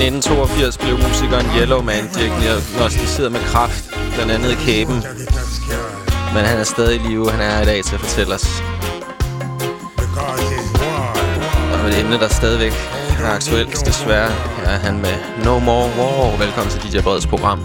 1982 blev musikeren Yellowman diagnostiseret med kraft, blandt andet i kæben. Men han er stadig i live, han er i dag til at fortælle os. Og et emne, der stadigvæk er aktuelt, desværre, er han med No More War. Velkommen til DJ Breds program.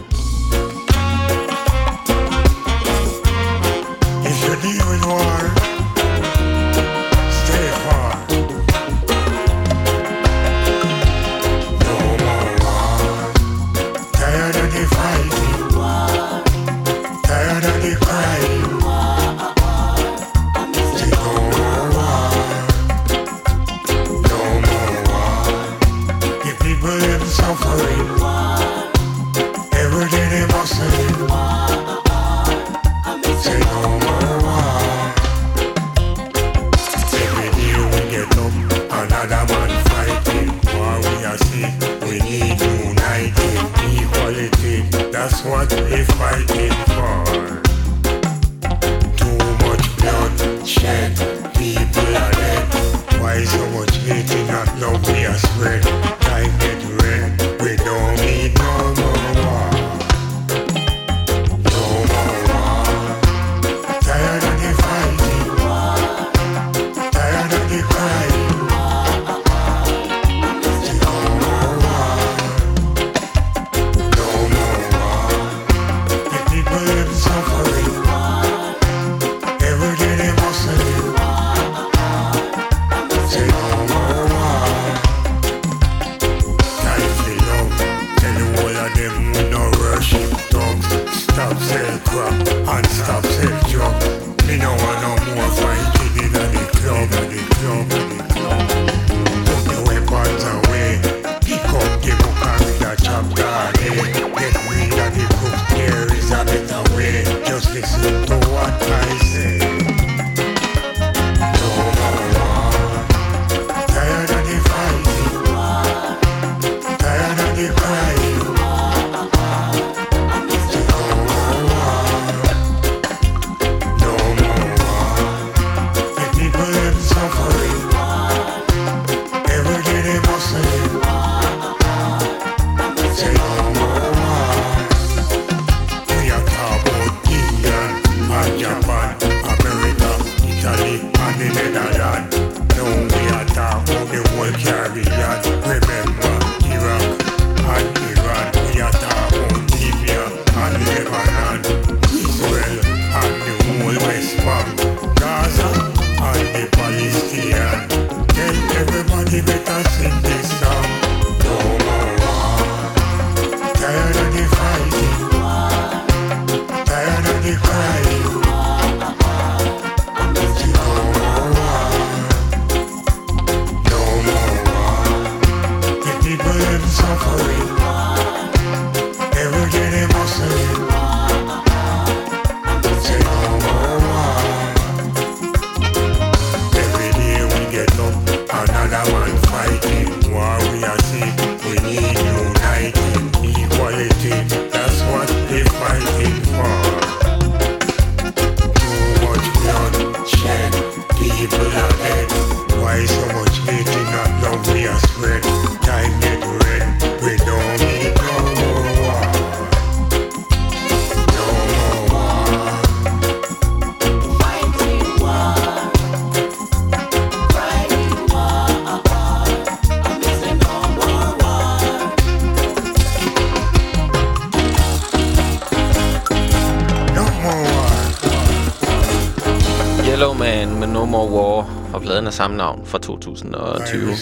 Samme navn fra 2020.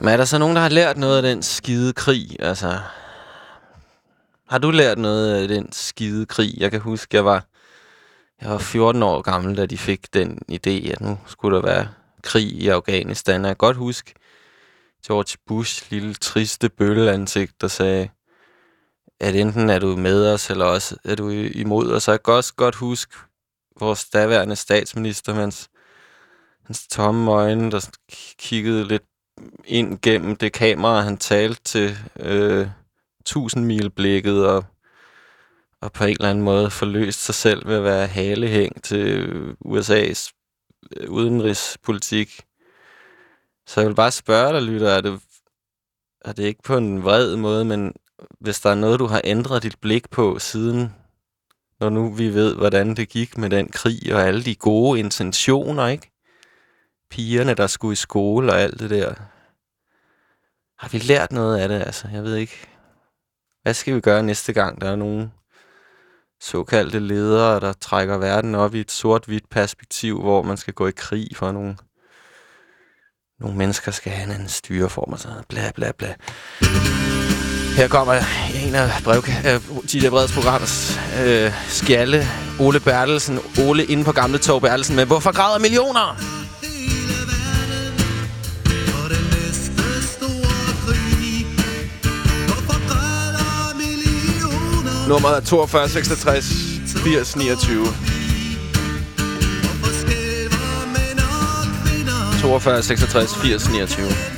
Men er der så nogen, der har lært noget af den skide krig? Altså, har du lært noget af den skide krig? Jeg kan huske, jeg var, jeg var 14 år gammel, da de fik den idé, at nu skulle der være krig i Afghanistan. Jeg kan godt huske George Bush lille triste bølleansigt, der sagde, at enten er du med os, eller også er du imod os. Jeg kan også godt huske vores daværende statsminister, mens hans tomme øjne, der kiggede lidt ind gennem det kamera, han talte til øh, tusindmilblikket og, og på en eller anden måde forløst sig selv ved at være halehæng til USA's øh, udenrigspolitik. Så jeg vil bare spørge dig, Lytter, er det, er det ikke på en vred måde, men hvis der er noget, du har ændret dit blik på siden, når nu vi ved, hvordan det gik med den krig og alle de gode intentioner, ikke? Pigerne, der skulle i skole og alt det der. Har vi lært noget af det, altså? Jeg ved ikke. Hvad skal vi gøre næste gang, der er nogen såkaldte ledere, der trækker verden op i et sort-hvidt perspektiv, hvor man skal gå i krig for nogle, nogle mennesker skal have en anden styreform og sådan noget. Bla, bla, bla. Her kommer en af brev, øh, Gita Breds programs øh, skjalle, Ole Bertelsen. Ole inde på Gamle Tog Bertelsen med Hvorfor græder millioner? Nummeret er 42 66 80 29. 42 66 80 29.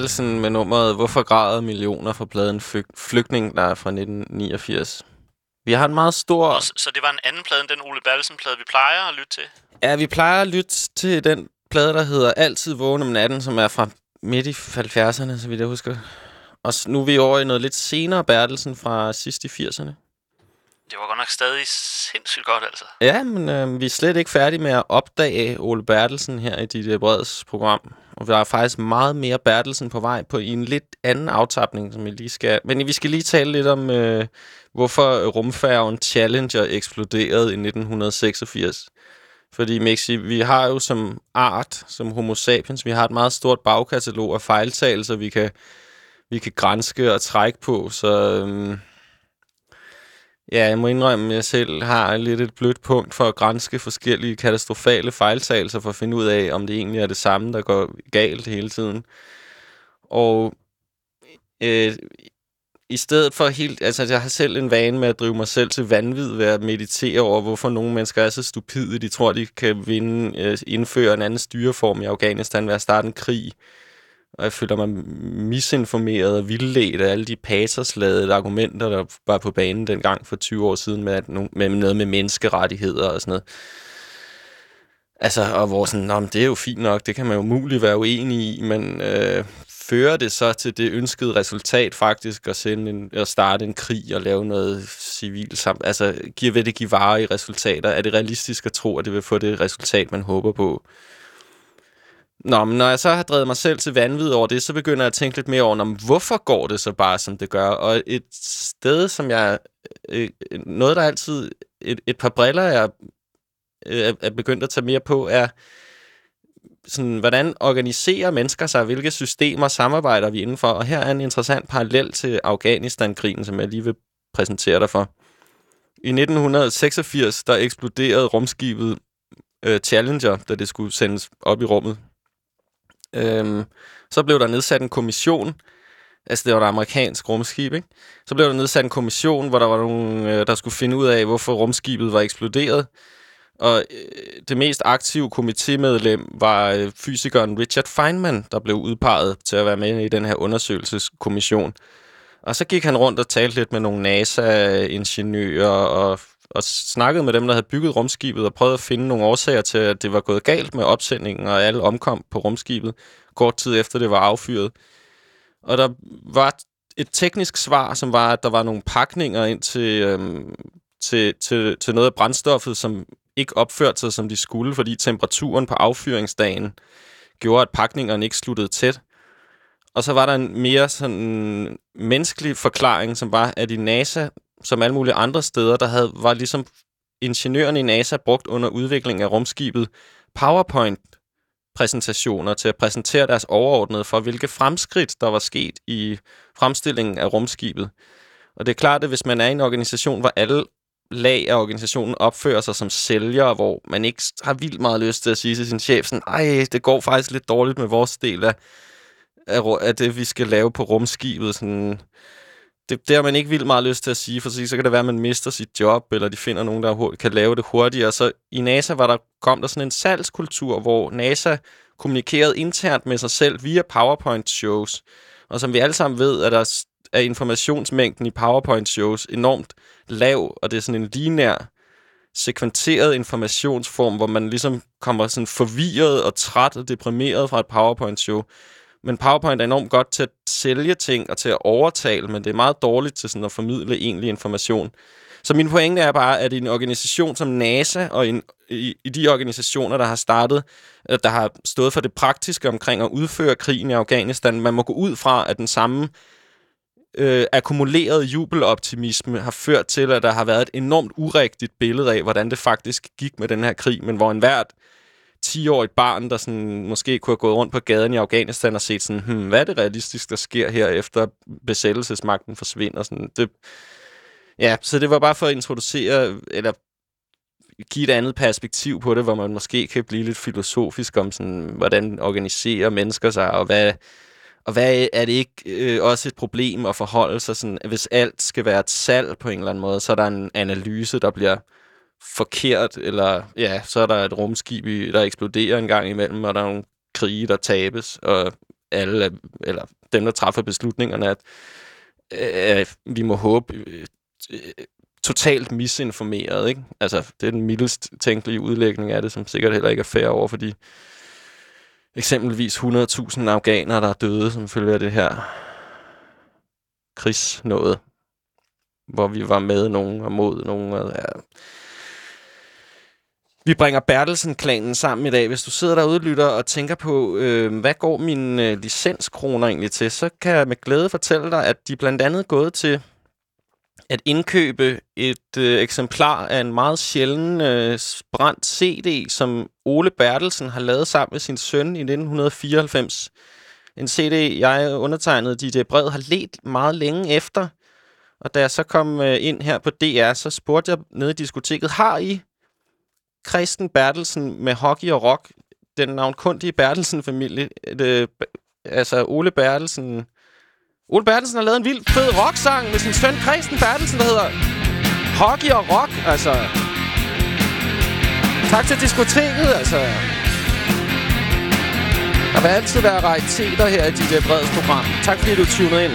Bertelsen med nummeret Hvorfor græder millioner for pladen Flygtning, der er fra 1989. Vi har en meget stor... Så det var en anden plade end den Ole Bertelsen-plade, vi plejer at lytte til? Ja, vi plejer at lytte til den plade, der hedder Altid vågen om natten, som er fra midt i 70'erne, så vidt jeg husker. Og nu er vi over i noget lidt senere Bertelsen fra sidst i 80'erne. Det var godt nok stadig sindssygt godt, altså. Ja, men øh, vi er slet ikke færdige med at opdage Ole Bertelsen her i dit Breds program. Og der er faktisk meget mere Bertelsen på vej på i en lidt anden aftapning, som vi lige skal... Men vi skal lige tale lidt om, øh, hvorfor rumfærgen Challenger eksploderede i 1986. Fordi Mexi, vi har jo som art, som homo sapiens, vi har et meget stort bagkatalog af fejltagelser, vi kan, vi kan grænske og trække på. Så øhm, ja, jeg må indrømme, at jeg selv har lidt et blødt punkt for at grænske forskellige katastrofale fejltagelser, for at finde ud af, om det egentlig er det samme, der går galt hele tiden. Og øh, i stedet for helt... Altså, jeg har selv en vane med at drive mig selv til vanvid ved at meditere over, hvorfor nogle mennesker er så stupide. De tror, de kan vinde, øh, indføre en anden styreform i Afghanistan ved at starte en krig. Og jeg føler mig misinformeret og vildledt af alle de patersladede argumenter, der var på banen dengang for 20 år siden med, at no, med noget med menneskerettigheder og sådan noget. Altså, og hvor sådan, det er jo fint nok, det kan man jo muligt være uenig i, men øh, fører det så til det ønskede resultat faktisk at, sende en, at starte en krig og lave noget civilt sammen? Altså, giver, vil det give vare i resultater? Er det realistisk at tro, at det vil få det resultat, man håber på? Nå, men når jeg så har drevet mig selv til vanvid over det, så begynder jeg at tænke lidt mere over, om, hvorfor går det så bare, som det gør? Og et sted, som jeg... Øh, øh noget, der altid... Et, et par briller, jeg øh, er begyndt at tage mere på, er sådan, hvordan organiserer mennesker sig, hvilke systemer samarbejder vi indenfor, og her er en interessant parallel til Afghanistan-krigen, som jeg lige vil præsentere dig for. I 1986, der eksploderede rumskibet øh, Challenger, da det skulle sendes op i rummet. Øhm, så blev der nedsat en kommission, altså det var et amerikansk rumskib, ikke? Så blev der nedsat en kommission, hvor der var nogen, øh, der skulle finde ud af, hvorfor rumskibet var eksploderet. Og øh, det mest aktive komitémedlem var øh, fysikeren Richard Feynman, der blev udpeget til at være med i den her undersøgelseskommission. Og så gik han rundt og talte lidt med nogle NASA-ingeniører og, og snakkede med dem, der havde bygget rumskibet og prøvede at finde nogle årsager til, at det var gået galt med opsendingen, og alle omkom på rumskibet kort tid efter det var affyret. Og der var et teknisk svar, som var, at der var nogle pakninger ind til, øhm, til, til, til noget af brændstoffet, som ikke opførte sig, som de skulle, fordi temperaturen på affyringsdagen gjorde, at pakningerne ikke sluttede tæt. Og så var der en mere sådan menneskelig forklaring, som var, at i NASA, som alle mulige andre steder, der havde, var ligesom ingeniørerne i NASA brugt under udviklingen af rumskibet PowerPoint-præsentationer til at præsentere deres overordnede for, hvilke fremskridt, der var sket i fremstillingen af rumskibet. Og det er klart, at hvis man er i en organisation, hvor alle lag af organisationen opfører sig som sælger, hvor man ikke har vildt meget lyst til at sige til sin chef, sådan, ej, det går faktisk lidt dårligt med vores del af, af, af det, vi skal lave på rumskibet. Sådan, det, det har man ikke vildt meget lyst til at sige, for så kan det være, at man mister sit job, eller de finder nogen, der kan lave det hurtigere. Så i NASA var der, kom der sådan en salgskultur, hvor NASA kommunikerede internt med sig selv via PowerPoint-shows. Og som vi alle sammen ved, er der er informationsmængden i PowerPoint-shows enormt lav, og det er sådan en linær, sekventeret informationsform, hvor man ligesom kommer sådan forvirret og træt og deprimeret fra et PowerPoint-show. Men PowerPoint er enormt godt til at sælge ting og til at overtale, men det er meget dårligt til sådan at formidle egentlig information. Så min pointe er bare, at i en organisation som NASA og i, i, i de organisationer, der har startet, øh, der har stået for det praktiske omkring at udføre krigen i Afghanistan, man må gå ud fra, at den samme øh, akkumulerede jubeloptimisme har ført til, at der har været et enormt urigtigt billede af, hvordan det faktisk gik med den her krig, men hvor enhver 10-årigt barn, der sådan, måske kunne have gået rundt på gaden i Afghanistan og set sådan, hmm, hvad er det realistisk, der sker her, efter besættelsesmagten forsvinder? Sådan, det, ja, så det var bare for at introducere, eller give et andet perspektiv på det, hvor man måske kan blive lidt filosofisk om, sådan, hvordan organiserer mennesker sig, og hvad, og hvad er det ikke øh, også et problem at forholde sig sådan, at hvis alt skal være et salg på en eller anden måde, så er der en analyse, der bliver forkert, eller ja, så er der et rumskib, der eksploderer en gang imellem, og der er nogle krige, der tabes, og alle, eller dem, der træffer beslutningerne, at øh, vi må håbe øh, totalt misinformeret, ikke? Altså, det er den mildest tænkelige udlægning af det, som sikkert heller ikke er fair over for de eksempelvis 100.000 afghanere, der er døde som følge af det her krigsnåde, hvor vi var med nogen og mod nogen. Og, ja. Vi bringer Bertelsen-klanen sammen i dag. Hvis du sidder derude, lytter, og tænker på, øh, hvad går mine øh, licenskroner egentlig til, så kan jeg med glæde fortælle dig, at de blandt andet er gået til at indkøbe et øh, eksemplar af en meget sjælden øh, brændt CD, som Ole Bertelsen har lavet sammen med sin søn i 1994. En CD, jeg undertegnede DJ Bred, har let meget længe efter. Og da jeg så kom øh, ind her på DR, så spurgte jeg nede i diskoteket, har I Kristen Bertelsen med hockey og rock, den navnkundige Bertelsen-familie, det, altså Ole Bertelsen Ole Bertelsen har lavet en vild fed rocksang med sin søn Christen Bertelsen, der hedder Hockey og Rock. Altså, tak til diskoteket, altså. Der vil altid være rariteter her i DJ Breds program. Tak fordi du tunede ind.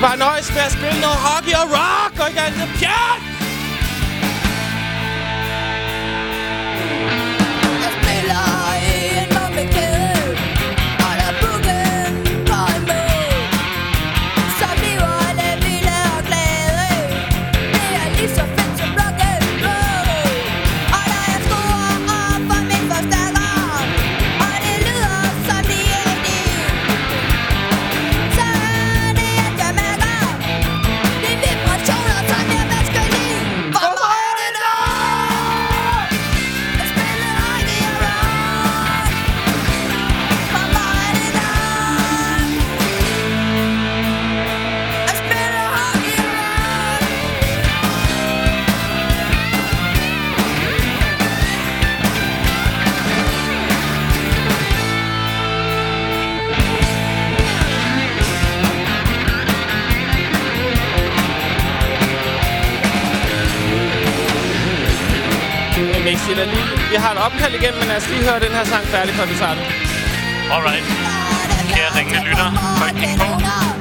Bare nøjes med at spille noget hockey og rock, og ikke andet pjat! Mixi, lige, vi har et opkald igen, men lad os lige høre den her sang færdig, før vi tager den. Alright. Kære ringende lytter, højt på.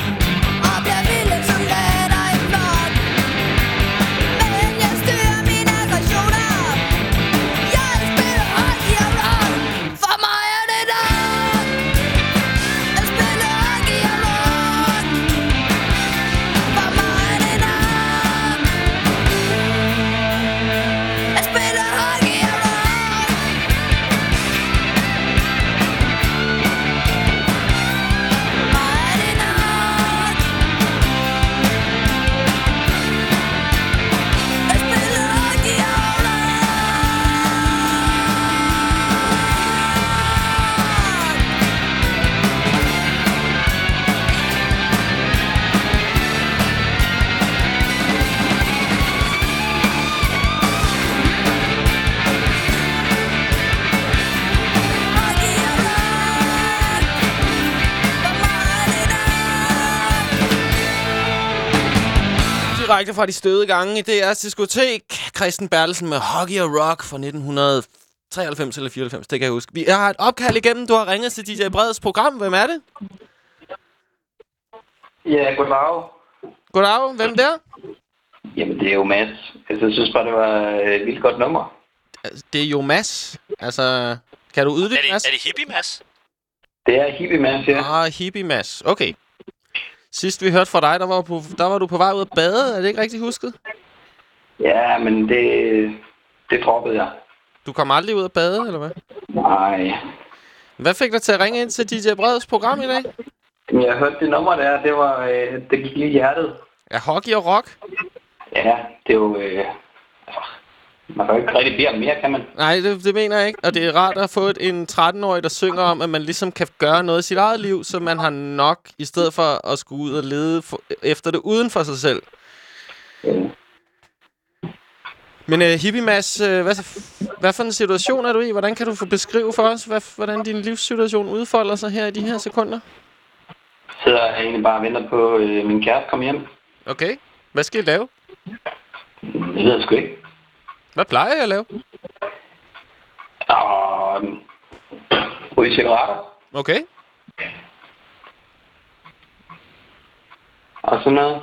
Fra de støde gange i DR's diskotek. Christian Bertelsen med Hockey og Rock fra 1993 eller 94, det kan jeg huske. Vi har et opkald igennem. Du har ringet til DJ Breds program. Hvem er det? Ja, goddag. Goddag. Hvem der? Jamen, det er jo Mads. Altså, jeg synes bare, det var et vildt godt nummer. Altså, Det er jo Mads. Altså, kan du Er uddybe, det, Mads? er det hippie, Mads? Det er hippie Mads, ja. Ah, hippie Mads. Okay. Sidst vi hørte fra dig, der var, på, der var du på vej ud at bade. Er det ikke rigtigt husket? Ja, men det, det droppede jeg. Du kom aldrig ud at bade, eller hvad? Nej. Hvad fik dig til at ringe ind til DJ Breds program i dag? Jeg hørte det nummer der, det var, øh, det gik lige i hjertet. Er hockey og rock? Ja, det er jo, øh, man kan jo ikke rigtig bede om mere, kan man? Nej, det, det mener jeg ikke. Og det er rart at få et, en 13-årig, der synger om, at man ligesom kan gøre noget i sit eget liv, så man har nok, i stedet for at skulle ud og lede for, efter det uden for sig selv. Øh, Men uh, Hippie Mads, uh, hvad, hvad for en situation er du i? Hvordan kan du få beskrive for os, hvad, hvordan din livssituation udfolder sig her i de her sekunder? Jeg sidder egentlig bare og venter på øh, min kæreste komme hjem. Okay. Hvad skal I lave? Det ved jeg sgu ikke. Hvad plejer jeg at lave? Og ryge cigaretter Okay. og sådan noget.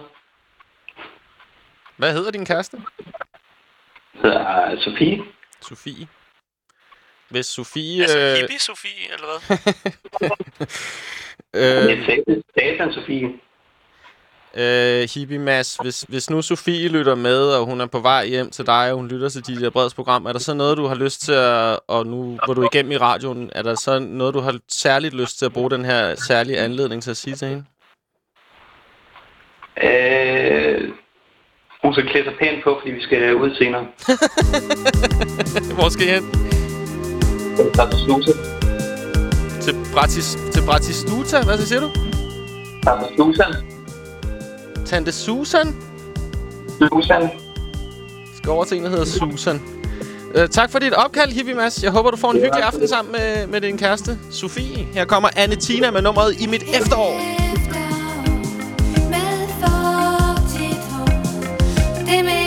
Hvad hedder din kæreste? hedder øh, Sofie. Sofie. Hvis Sofie... Altså øh, hippie Sofie, eller hvad? Det øh, er Satan, Satan Sofie. Øh, Hippie Mads, hvis, hvis nu Sofie lytter med, og hun er på vej hjem til dig, og hun lytter til dit Breds program, er der så noget, du har lyst til at... Og nu hvor du er igennem i radioen, er der så noget, du har særligt lyst til at bruge den her særlige anledning til at sige til hende? Øh, hun skal klæde sig pænt på, fordi vi skal ud senere. Hvor skal I hen? Til, Bratis, til Bratistuta? Hvad siger du? Slusen. Tante Susan? Slusen. Skal over til en, der hedder Susan. Uh, tak for dit opkald, Hippie Mads. Jeg håber, du får en hyggelig aften sammen med, med din kæreste, Sofie. Her kommer Anne Tina med nummeret I mit efterår. Med Det minder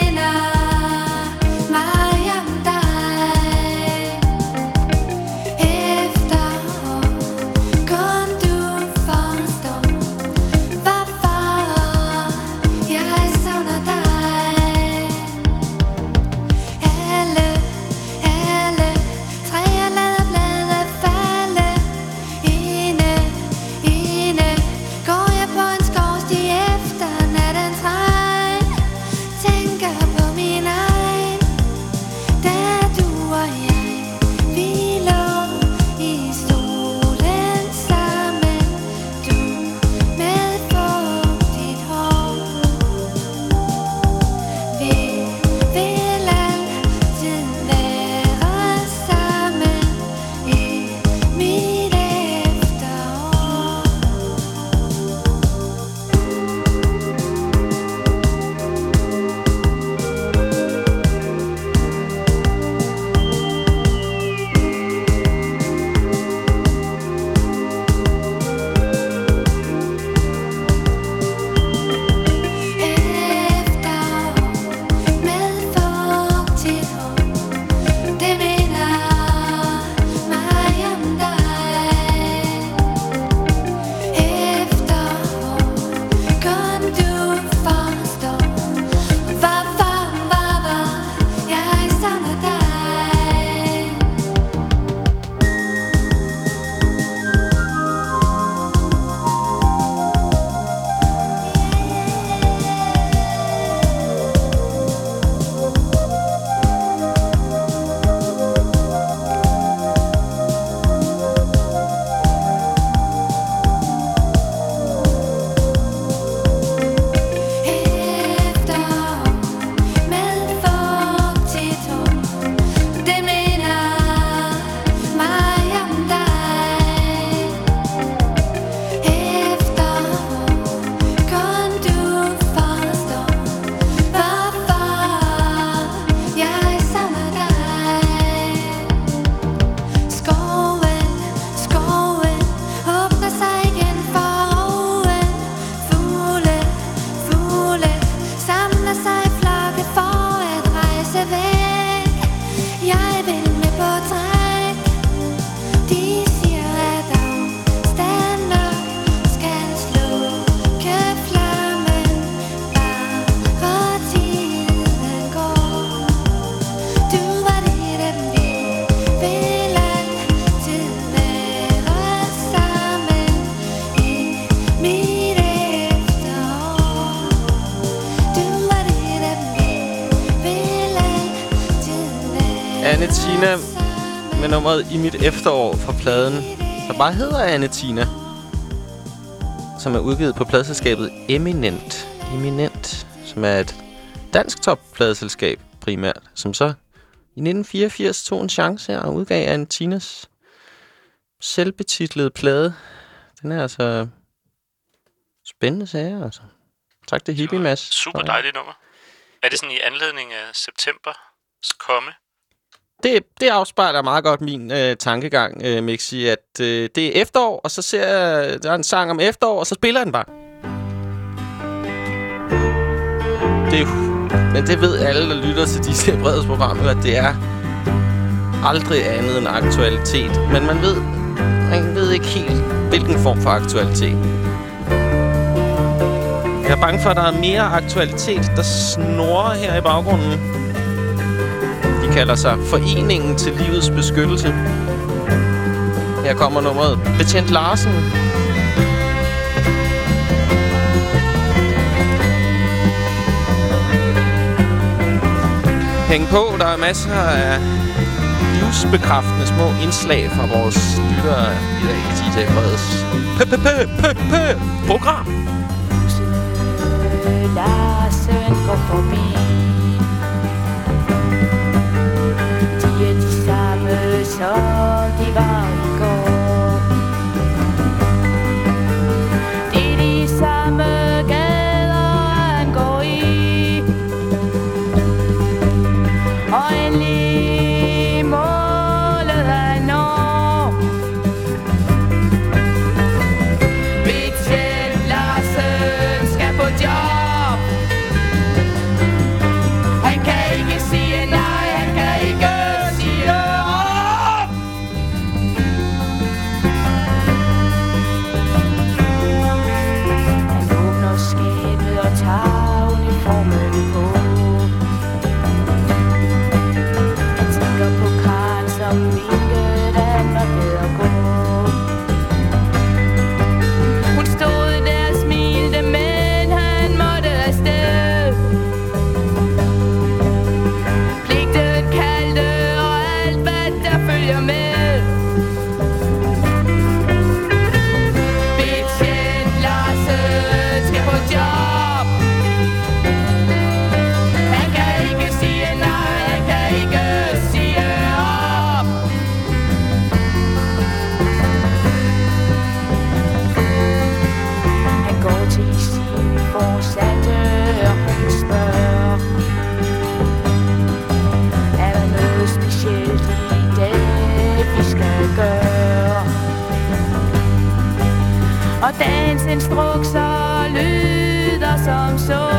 nummeret I mit efterår fra pladen, der bare hedder Anne Tina. Som er udgivet på pladselskabet Eminent. Eminent, som er et dansk toppladeselskab primært, som så i 1984 tog en chance og udgav Anne Tinas selvbetitlede plade. Den er altså spændende sager, altså. Tak til Hippie Mads. Super dejligt nummer. Er det sådan i anledning af september? komme. Det, det afspejler meget godt min øh, tankegang, øh, Mixi, at øh, det er efterår, og så ser jeg, der er en sang om efterår, og så spiller den bare. Det men det ved alle, der lytter til disse bredhedsprogrammer, at det er aldrig andet end aktualitet. Men man ved, man ved ikke helt, hvilken form for aktualitet. Jeg er bange for, at der er mere aktualitet, der snorer her i baggrunden. Kalder sig Foreningen til Livets Beskyttelse. Her kommer nummeret Betjent Larsen. Hæng på, der er masser af livsbekræftende små indslag fra vores lyttere i dag i DJ Freds program. Larsen går forbi samme som instrukser lyder som så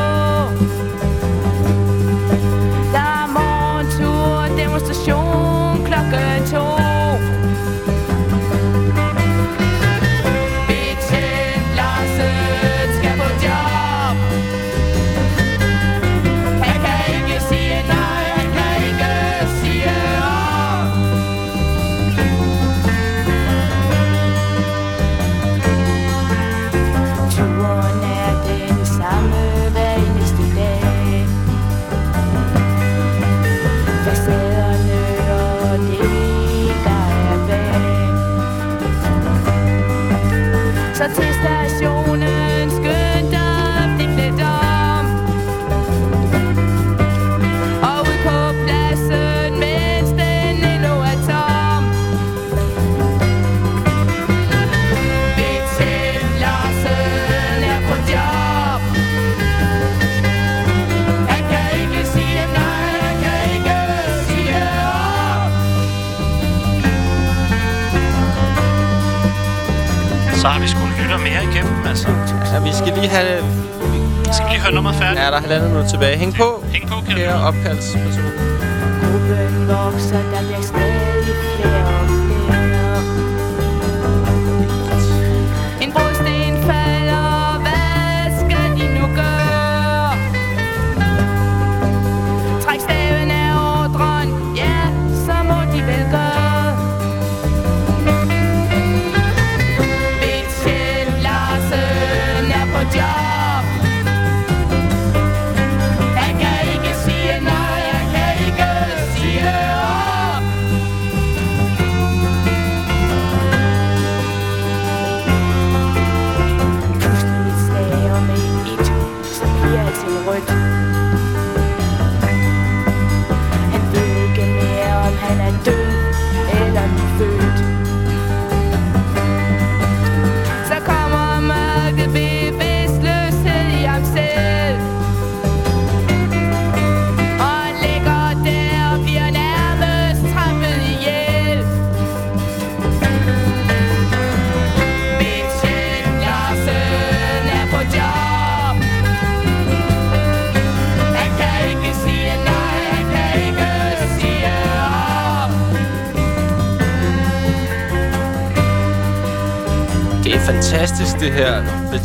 altså. Ja, vi skal lige have... Skal vi lige høre nummeret færdigt? Ja, der er halvandet minut tilbage. Hæng på, Hæng på, kære opkaldsperson. Gruppen vokser, der bliver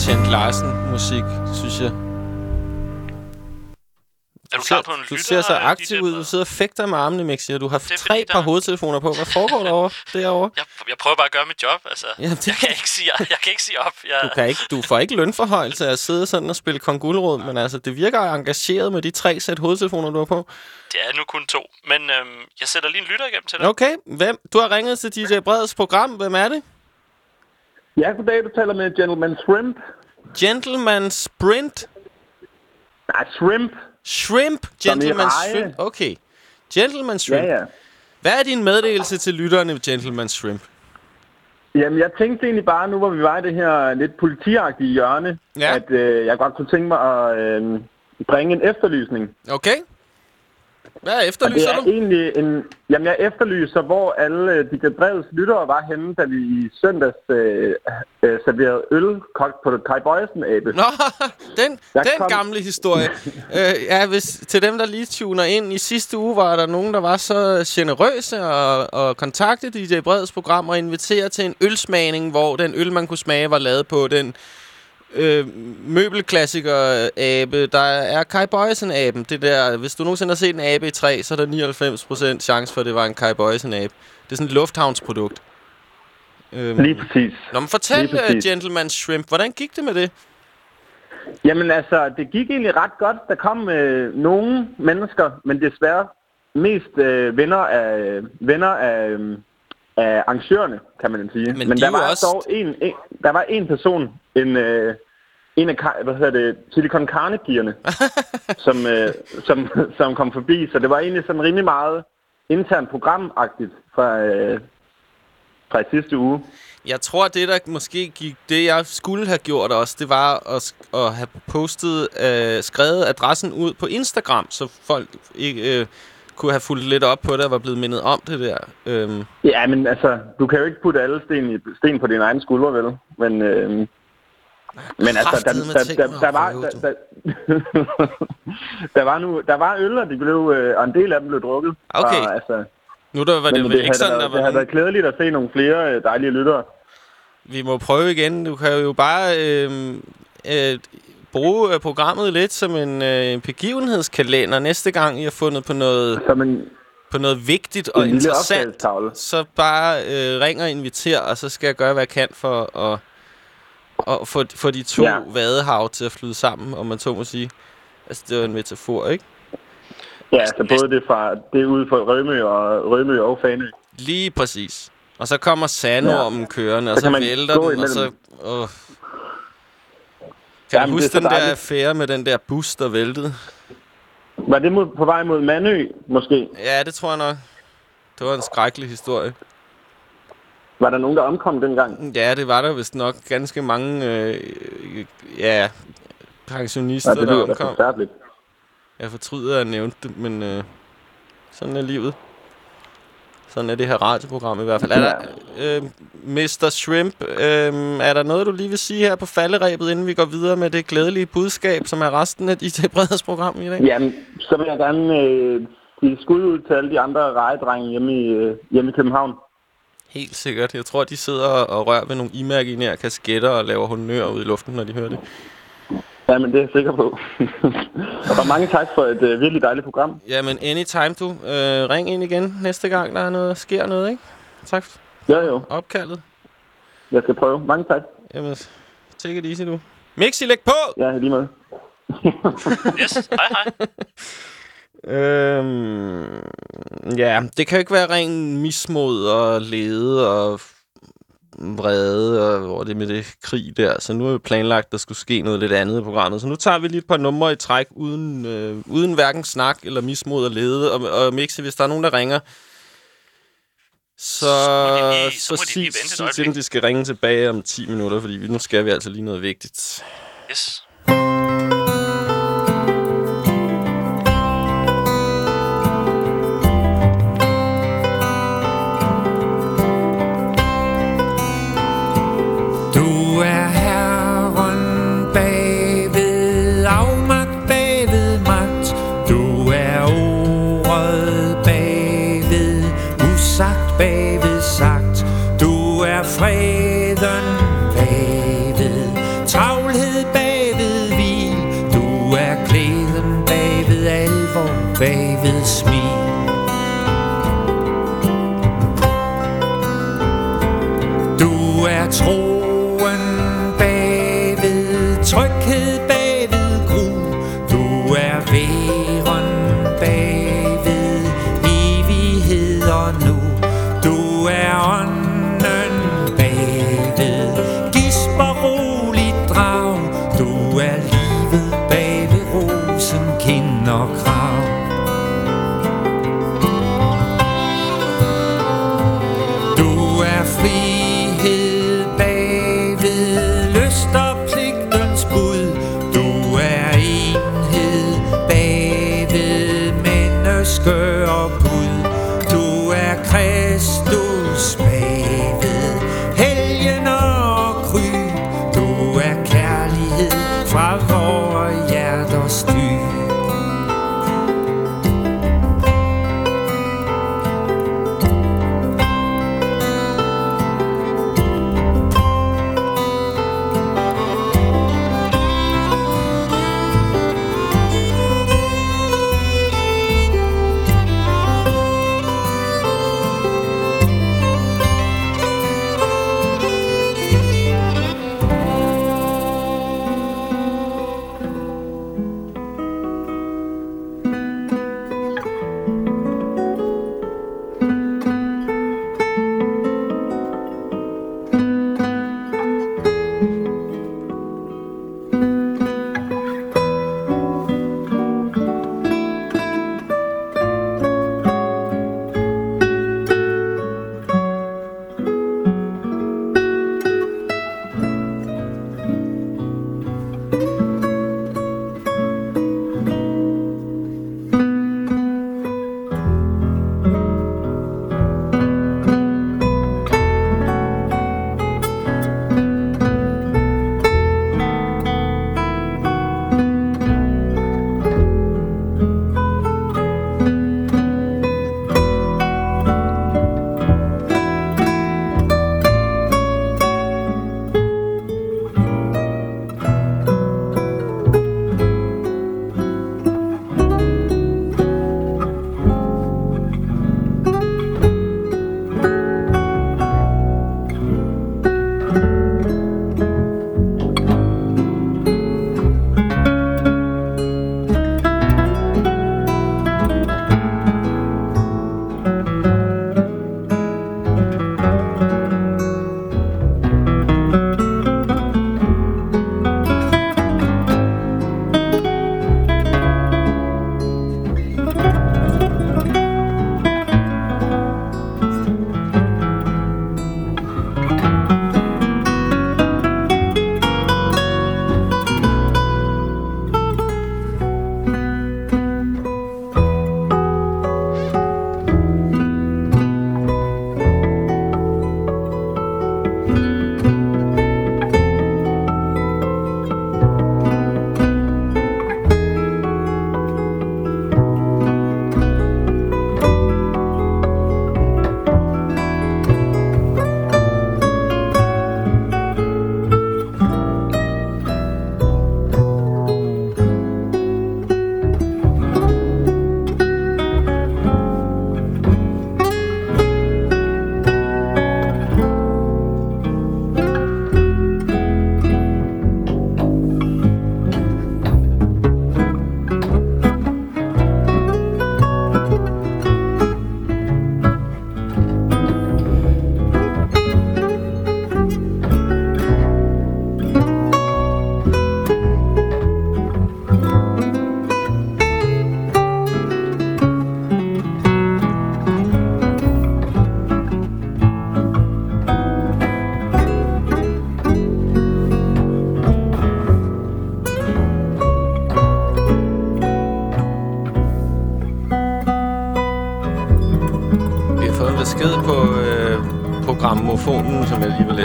Betjent Larsen-musik, synes jeg. Er du klar på en du lytter? ser så aktiv ud. Du sidder og fægter med armene, Mixi, og du har Det tre par der- hovedtelefoner på. Hvad foregår derovre? derovre? Jeg, jeg prøver bare at gøre mit job, altså. Ja, det- Jeg kan ikke sige, jeg, jeg kan ikke sige op. Jeg, Du, kan ikke, du får ikke lønforhøjelse af at sidde sådan og spille kongulrod, men altså, det virker engageret med de tre sæt hovedtelefoner, du har på. det er nu kun to. Men øhm, jeg sætter lige en lytter igennem til dig. Okay, hvem? Du har ringet til DJ Breds program. Hvem er det? Ja, goddag, du taler med Gentleman Shrimp. Gentleman Sprint. Nej, Shrimp. Shrimp. Gentleman. Shrimp. Okay. Gentleman Shrimp. Ja, ja. Hvad er din meddelelse til lytterne, Gentleman Shrimp? Jamen, jeg tænkte egentlig bare, nu hvor vi var i det her lidt politiagtige hjørne, Ja. at øh, jeg godt kunne tænke mig at øh, bringe en efterlysning. Okay. Hvad efterlyser er du? egentlig en... Jamen, jeg efterlyser, hvor alle øh, de Breds lyttere var henne, da vi i søndags øh, øh, serverede øl kogt på Kai Bøjsen-abe. Nå, den, Jeg den kom- gamle historie. øh, ja, hvis, til dem, der lige tuner ind. I sidste uge var der nogen, der var så generøse og, og kontaktede DJ Breds program og inviterede til en ølsmagning, hvor den øl, man kunne smage, var lavet på den øh, møbelklassiker-abe. Der er Kai Bøjsen-aben. Det der, hvis du nogensinde har set en abe i træ, så er der 99% chance for, at det var en Kai Bøjsen-abe. Det er sådan et lufthavnsprodukt. Øhm, Lige præcis. Nå, men fortæl, Lige præcis. uh, Gentleman Shrimp, hvordan gik det med det? Jamen altså, det gik egentlig ret godt. Der kom øh, nogle mennesker, men desværre mest øh, venner af venner af, øh, af arrangørerne, kan man sige. Men Men, de der er var også- dog en, en, der var en person, en, øh, en af hvad hedder det, Silicon Carne-pigerne, som, øh, som, som kom forbi. Så det var egentlig sådan rimelig meget internt programagtigt fra, øh, fra sidste uge. Jeg tror, det der måske gik... Det, jeg skulle have gjort også, det var at, at have postet, øh, skrevet adressen ud på Instagram, så folk ikke øh, kunne have fulgt lidt op på det og var blevet mindet om det der. Øhm, Ja, men altså, du kan jo ikke putte alle sten, i, sten på din egen skulder, vel? Men, øh, men altså, der, der, der, der, at var, der, der, der, var nu, der var øl, og, de blev, øh, og en del af dem blev drukket. Okay. Og, altså, nu der var men det vel det, ikke sådan, der været, var det nogen, været klædeligt at se nogle flere øh, dejlige lyttere. Vi må prøve igen. Du kan jo bare øh, øh, bruge øh, programmet lidt som en øh, begivenhedskalender næste gang, I har fundet på noget, Som en, på noget vigtigt og en interessant. så bare øh, ring og inviter, og så skal jeg gøre, hvad jeg kan for at, at få, få de to ja. Vadehav til at flyde sammen, om man så må sige. Altså, det var en metafor, ikke? Ja, så både det fra det er ude for Rømø og Rømø og Fanø. Lige præcis. Og så kommer sandormen ja. kørende, og så, Så vælter den, og så... imellem. Åh. Kan Jamen, du huske den så der dejligt. affære med den der bus, der væltede? Var det mod, på vej mod Manø, måske? Ja, det tror jeg nok. Det var en skrækkelig historie. Var der nogen, der omkom dengang? Ja, det var der vist nok ganske mange øh, ja, pensionister, Ja, det der omkom. forfærdeligt. Jeg fortryder, at jeg nævnte det, men øh, sådan er livet. Sådan er det her radioprogram i hvert fald. Er der, øh, Mr. Shrimp, øh, er der noget, du lige vil sige her på falderæbet, inden vi går videre med det glædelige budskab, som er resten af DJ Breders program i dag? Jamen, så vil jeg gerne øh, give skud ud til alle de andre rejedrenge hjemme i, øh, hjemme i København. Helt sikkert. Jeg tror, de sidder og rører ved nogle imaginære kasketter og laver honør ud i luften, når de hører det. Ja, men det er jeg sikker på. og bare mange tak for et øh, virkelig dejligt program. Jamen, anytime du. Øh, ring ind igen næste gang, der er noget, sker noget, ikke? Tak for Jo, jo. opkaldet. Jeg skal prøve. Mange tak. Jamen, take it easy, du. Mixi, læg på! Ja, lige med. Yes, hej hej. Øhm, ja, det kan jo ikke være ren mismod og lede og vrede og hvor det med det krig der. Så nu er vi planlagt, at der skulle ske noget lidt andet i programmet. Så nu tager vi lige et par numre i træk, uden, øh, uden hverken snak eller mismod og lede. Og, og Mixi, hvis der er nogen, der ringer, så, de lige- så så, sig, sig til dem, de skal ringe tilbage om 10 minutter, fordi nu skal vi altså lige noget vigtigt. Yes.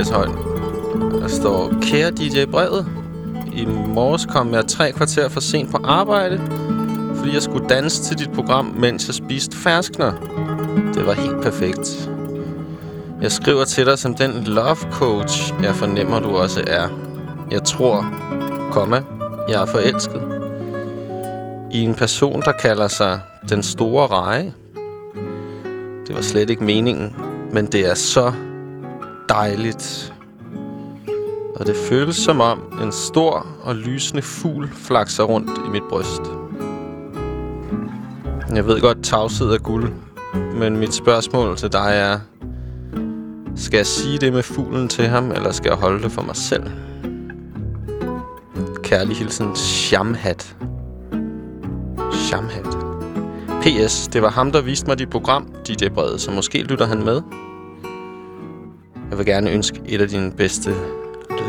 Som jeg. Der står, kære DJ Brevet, i morges kom jeg tre kvarter for sent på arbejde, fordi jeg skulle danse til dit program, mens jeg spiste ferskner. Det var helt perfekt. Jeg skriver til dig som den love coach, jeg fornemmer, du også er. Jeg tror, komma, jeg er forelsket. i en person, der kalder sig Den Store Reje. Det var slet ikke meningen, men det er så dejligt. Og det føles som om en stor og lysende fugl flakser rundt i mit bryst. Jeg ved godt, tavshed er guld, men mit spørgsmål til dig er, skal jeg sige det med fuglen til ham, eller skal jeg holde det for mig selv? Kærlig hilsen, Shamhat. Shamhat. P.S. Det var ham, der viste mig dit program, DJ Brede, så måske lytter han med. Jeg vil gerne ønske et af dine bedste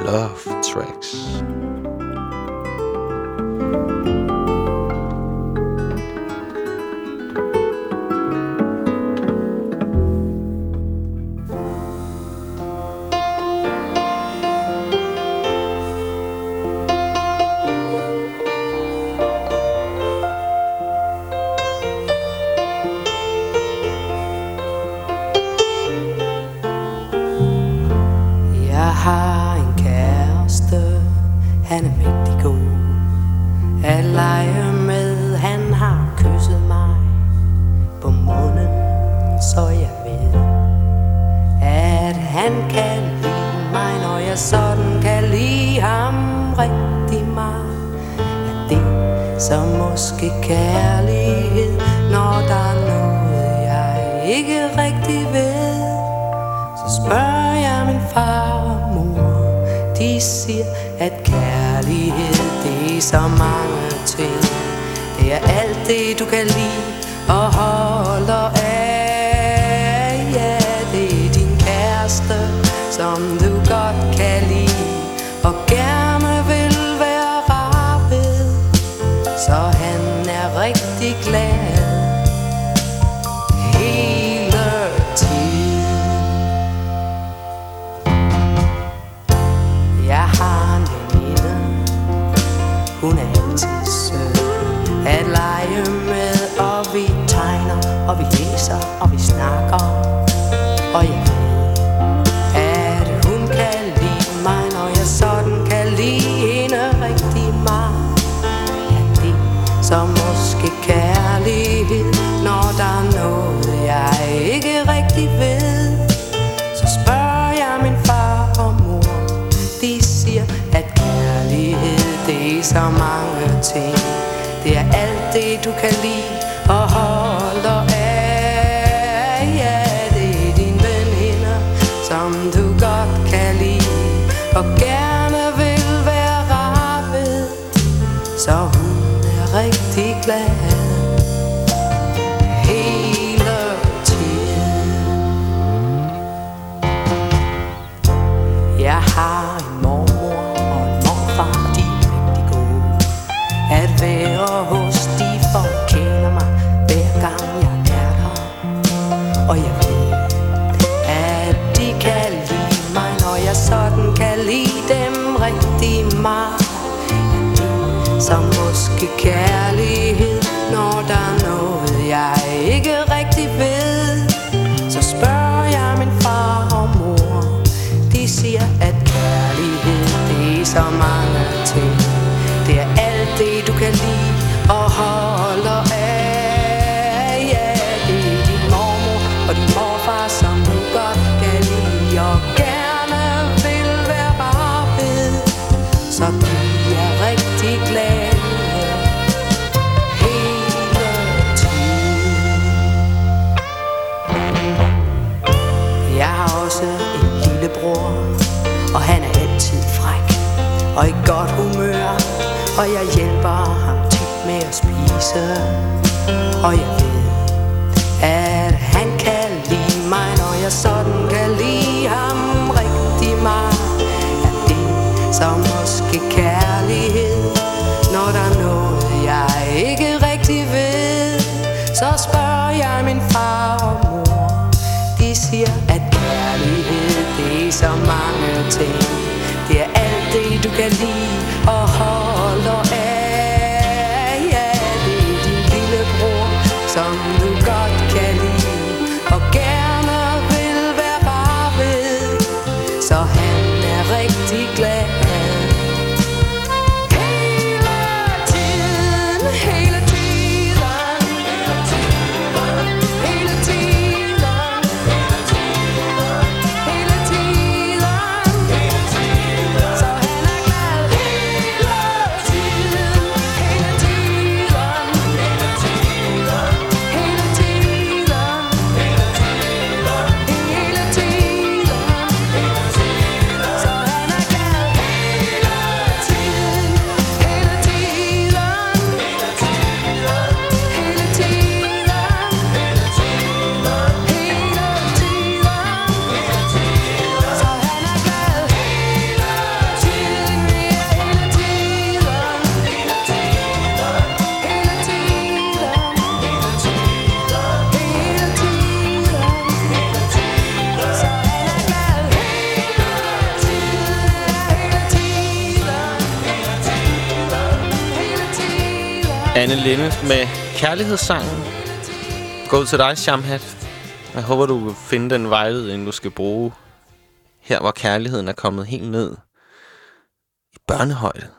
love tracks. Jeg måske kærlighed, når der er noget, jeg ikke rigtig ved. Så spørger jeg min far og mor. De siger, at kærlighed det er så mange ting. Det er alt det, du kan lide. Er alt det, det som måske kærlighed, når og i godt humør. Og jeg hjælper ham tit med at spise. Og jeg ved, at han kan lide mig, når jeg sådan kan lide ham rigtig meget. Er det så måske kærlighed, når der er noget, jeg ikke rigtig ved? Så spørger jeg min far og mor De siger, at kærlighed, det er så mange ting det, du Linde med kærlighedssangen. Gå til dig, Shamhat. Jeg håber, du vil finde den vejledning, du skal bruge. Her, hvor kærligheden er kommet helt ned i børnehøjde.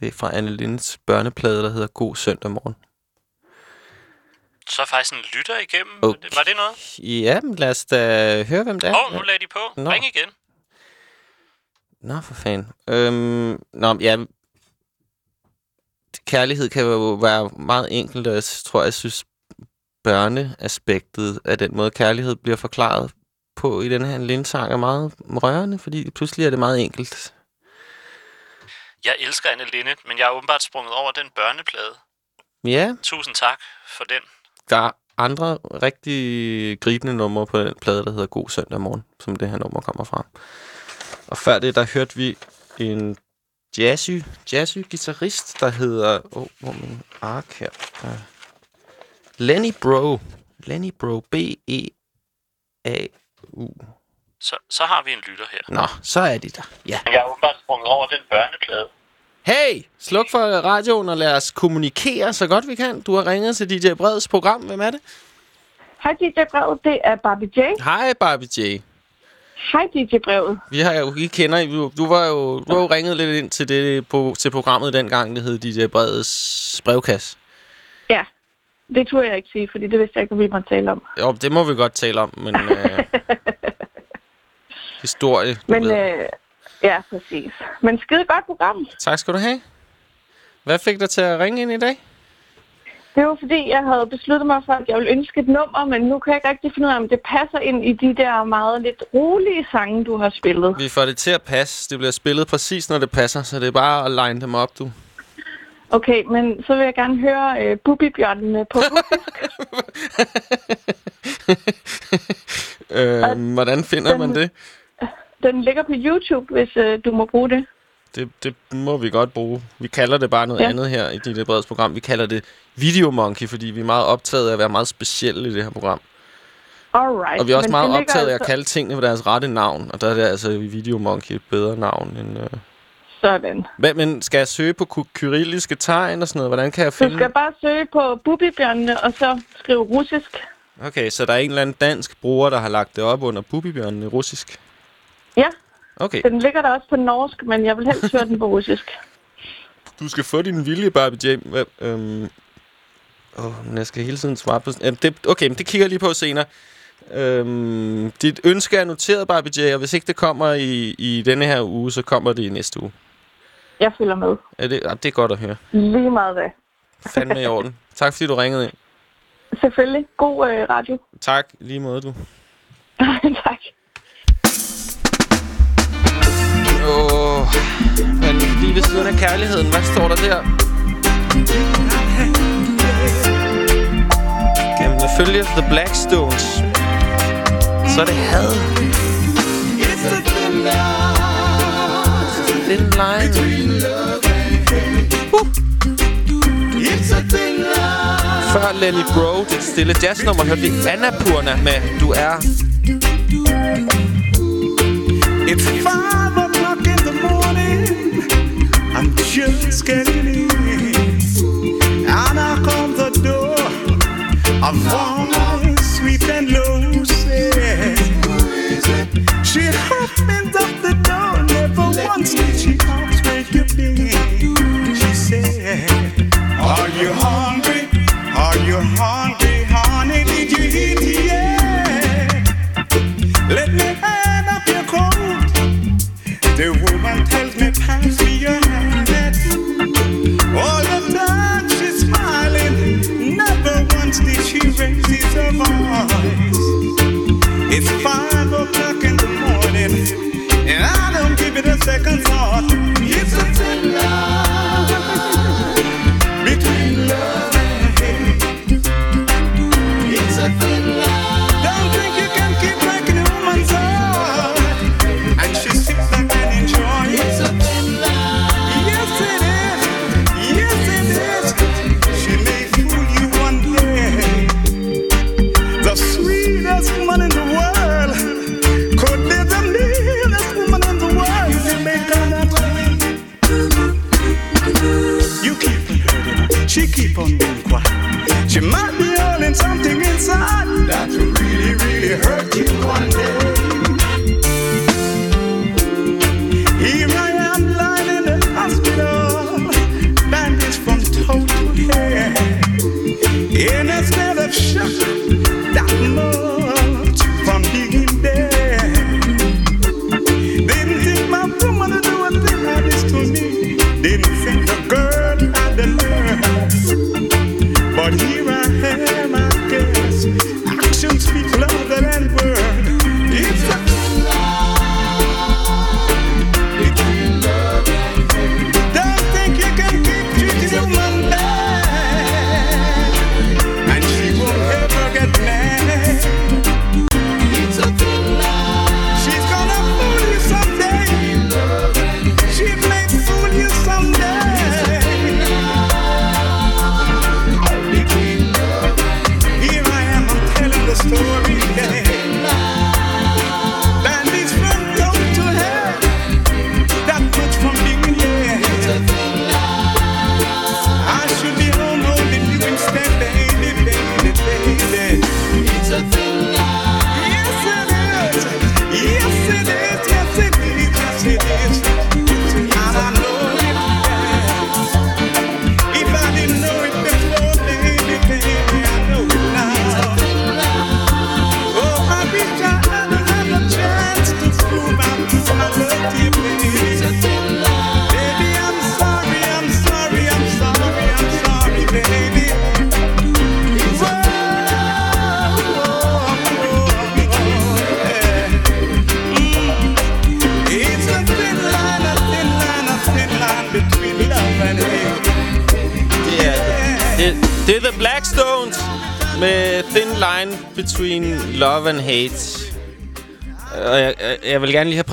Det er fra Anne Lindes børneplade, der hedder God søndag morgen. Så er faktisk en lytter igennem. Okay. Var det noget? Ja, men lad os da høre, hvem det er. Åh, oh, nu lagde de på. Nå. Ring igen. Nå, for fanden. Øhm, nå, ja. Kærlighed kan jo være meget enkelt, og jeg tror, jeg synes, børneaspektet af den måde, kærlighed bliver forklaret på i den her lindsang er meget rørende, fordi pludselig er det meget enkelt. Jeg elsker Anne Linnet, men jeg er åbenbart sprunget over den børneplade. Ja, Tusind tak for den. der er andre rigtig gribende numre på den plade, der hedder God søndag morgen, som det her nummer kommer fra. Og før det, der hørte vi en jazzy, jazzy guitarist, der hedder... Åh, oh, hvor er min ark her? Uh, Lenny Bro. Lenny Bro. B-E-A-U. Så, så har vi en lytter her. Nå, så er de der. Ja. Jeg er åbenbart sprunget over den børneplade. Hey, sluk for radioen og lad os kommunikere så godt vi kan. Du har ringet til DJ Breds program. Hvem er det? Hej DJ Brevet, det er Barbie J. Hej, Barbie J. Hej DJ Brevet. Vi har jo, vi kender, du, du var jo, du var jo ringet lidt ind til, det, på, til programmet dengang, det hed DJ Breds brevkasse. Ja, det turde jeg ikke sige, fordi det vidste jeg ikke, vi måtte tale om. Jo, det må vi godt tale om, men øh, historie, du Men ved. øh, ja, præcis. Men skide godt program. Tak skal du have. Hvad fik dig til at ringe ind i dag? Det var fordi, jeg havde besluttet mig for, at jeg ville ønske et nummer, men nu kan jeg ikke rigtig finde ud af, om det passer ind i de der meget lidt rolige sange, du har spillet. Vi får det til at passe. Det bliver spillet præcis, når det passer, så det er bare at line dem op, du. Okay, men så vil jeg gerne høre øh, Bubibjørnene på øh, hvordan finder den- man det? Den ligger på YouTube, hvis øh, du må bruge det. Det? Det må vi godt bruge. Vi kalder det bare noget ja. Andet her i dit breds program. Vi kalder det Video Monkey, fordi vi er meget optaget af at være meget specielle i det her program. Alright. Og vi er også men meget optaget af at altså- kalde tingene ved deres rette navn. Og der er det altså i Video Monkey et bedre navn end... Øh... Sådan. Hvad, men skal jeg søge på kyrilliske tegn og sådan noget? Hvordan kan jeg Du finde... skal bare søge på Bubibjørnene, og så skrive russisk. Okay, så der er en eller anden dansk bruger, der har lagt det op under Bubibjørnen i russisk. Ja, Okay, den ligger der også på norsk, men jeg vil helst høre den på russisk. du skal få din vilje, Barbie J. Hvad, øhm... Åh, men jeg skal hele tiden svare på... Jamen, det, okay, men det kigger jeg lige på senere. Øhm, dit ønske er noteret, Barbie J, og hvis ikke det kommer i, i denne her uge, så kommer det i næste uge. Jeg følger med. Er det, ah, det er godt at høre. Lige meget det. Fandme i orden. Tak fordi du ringede ind. Selvfølgelig. God øh, radio. Tak, lige måde du. tak. Åh, men lige ved siden af kærligheden, hvad står der der? Jamen, ifølge The Blackstones, så er det had. Thin line. Uh. Før Lenny Bro, det stille jazznummer, hørte vi Annapurna med Du er It's five She opened up the door. Never once did she ask where you been. It's fine.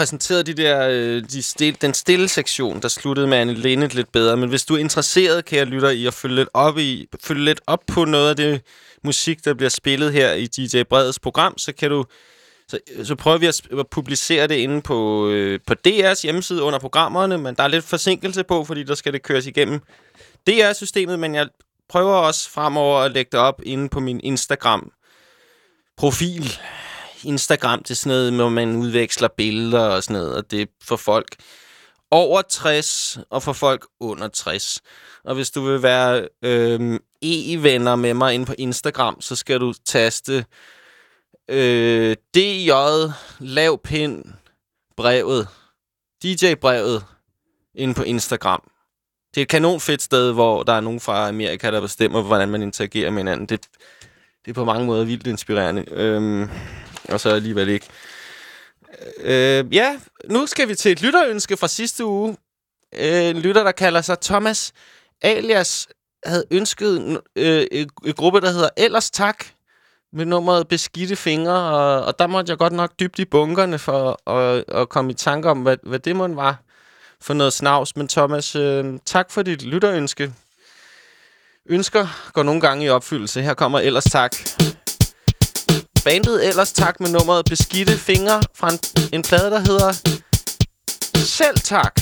Vil præsenteret de der, øh, de stil, den stille sektion, der sluttede med Anne Linnet lidt bedre. Men hvis du er interesseret, kan jeg lytte i at følge lidt op, i, følge lidt op på noget af det musik, der bliver spillet her i DJ Breds program, så kan du så, så prøver vi at, at publicere det inde på, øh, på DR's hjemmeside under programmerne, men der er lidt forsinkelse på, fordi der skal det køres igennem DR-systemet, men jeg prøver også fremover at lægge det op inde på min Instagram-profil. Instagram, det er sådan noget, hvor man udveksler billeder og sådan noget, og det er for folk over 60 og for folk under 60. Og hvis du vil være øh, e-venner med mig inde på Instagram, så skal du taste øh, DJ, lav pind, brevet, DJ-brevet inde på Instagram. Det er et kanon fedt sted, hvor der er nogen fra Amerika, der bestemmer, hvordan man interagerer med hinanden. Det, det er på mange måder vildt inspirerende. Øhm, og så alligevel ikke. Øh, ja, nu skal vi til et lytterønske fra sidste uge. Øh, en lytter, der kalder sig Thomas alias, havde ønsket øh, en gruppe, der hedder Ellers Tak, med nummeret Beskidte Fingre, og, og der måtte jeg godt nok dybt i bunkerne for at, at komme i tanke om, hvad, hvad det måtte var for noget snavs. Men Thomas, øh, tak for dit lytterønske. Ønsker går nogle gange i opfyldelse. Her kommer Ellers Tak. Bandet Ellers Tak med nummeret Beskidte Fingre fra en, en plade, der hedder Selv Tak.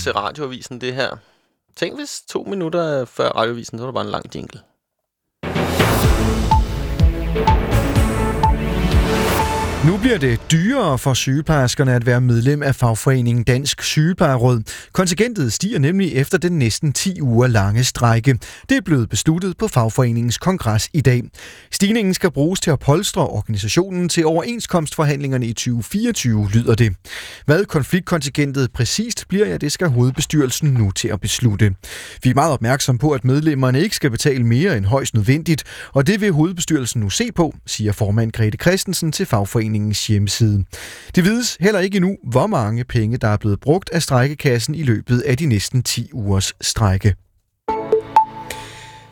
Jingle til radioavisen, det her. Tænk hvis to minutter før radioavisen, så var det bare en lang jingle. Bliver det dyrere for sygeplejerskerne at være medlem af fagforeningen Dansk Sygeplejeråd. Kontingentet stiger nemlig efter den næsten 10 uger lange strække. Det er blevet besluttet på fagforeningens kongres i dag. Stigningen skal bruges til at polstre organisationen til overenskomstforhandlingerne i 2024, lyder det. Hvad konfliktkontingentet præcist bliver, ja, det skal hovedbestyrelsen nu til at beslutte. Vi er meget opmærksom på, at medlemmerne ikke skal betale mere end højst nødvendigt, og det vil hovedbestyrelsen nu se på, siger formand Grete Christensen til fagforeningens hjemmeside. Det vides heller ikke endnu, hvor mange penge, der er blevet brugt af strækkekassen i løbet af de næsten 10 ugers strække.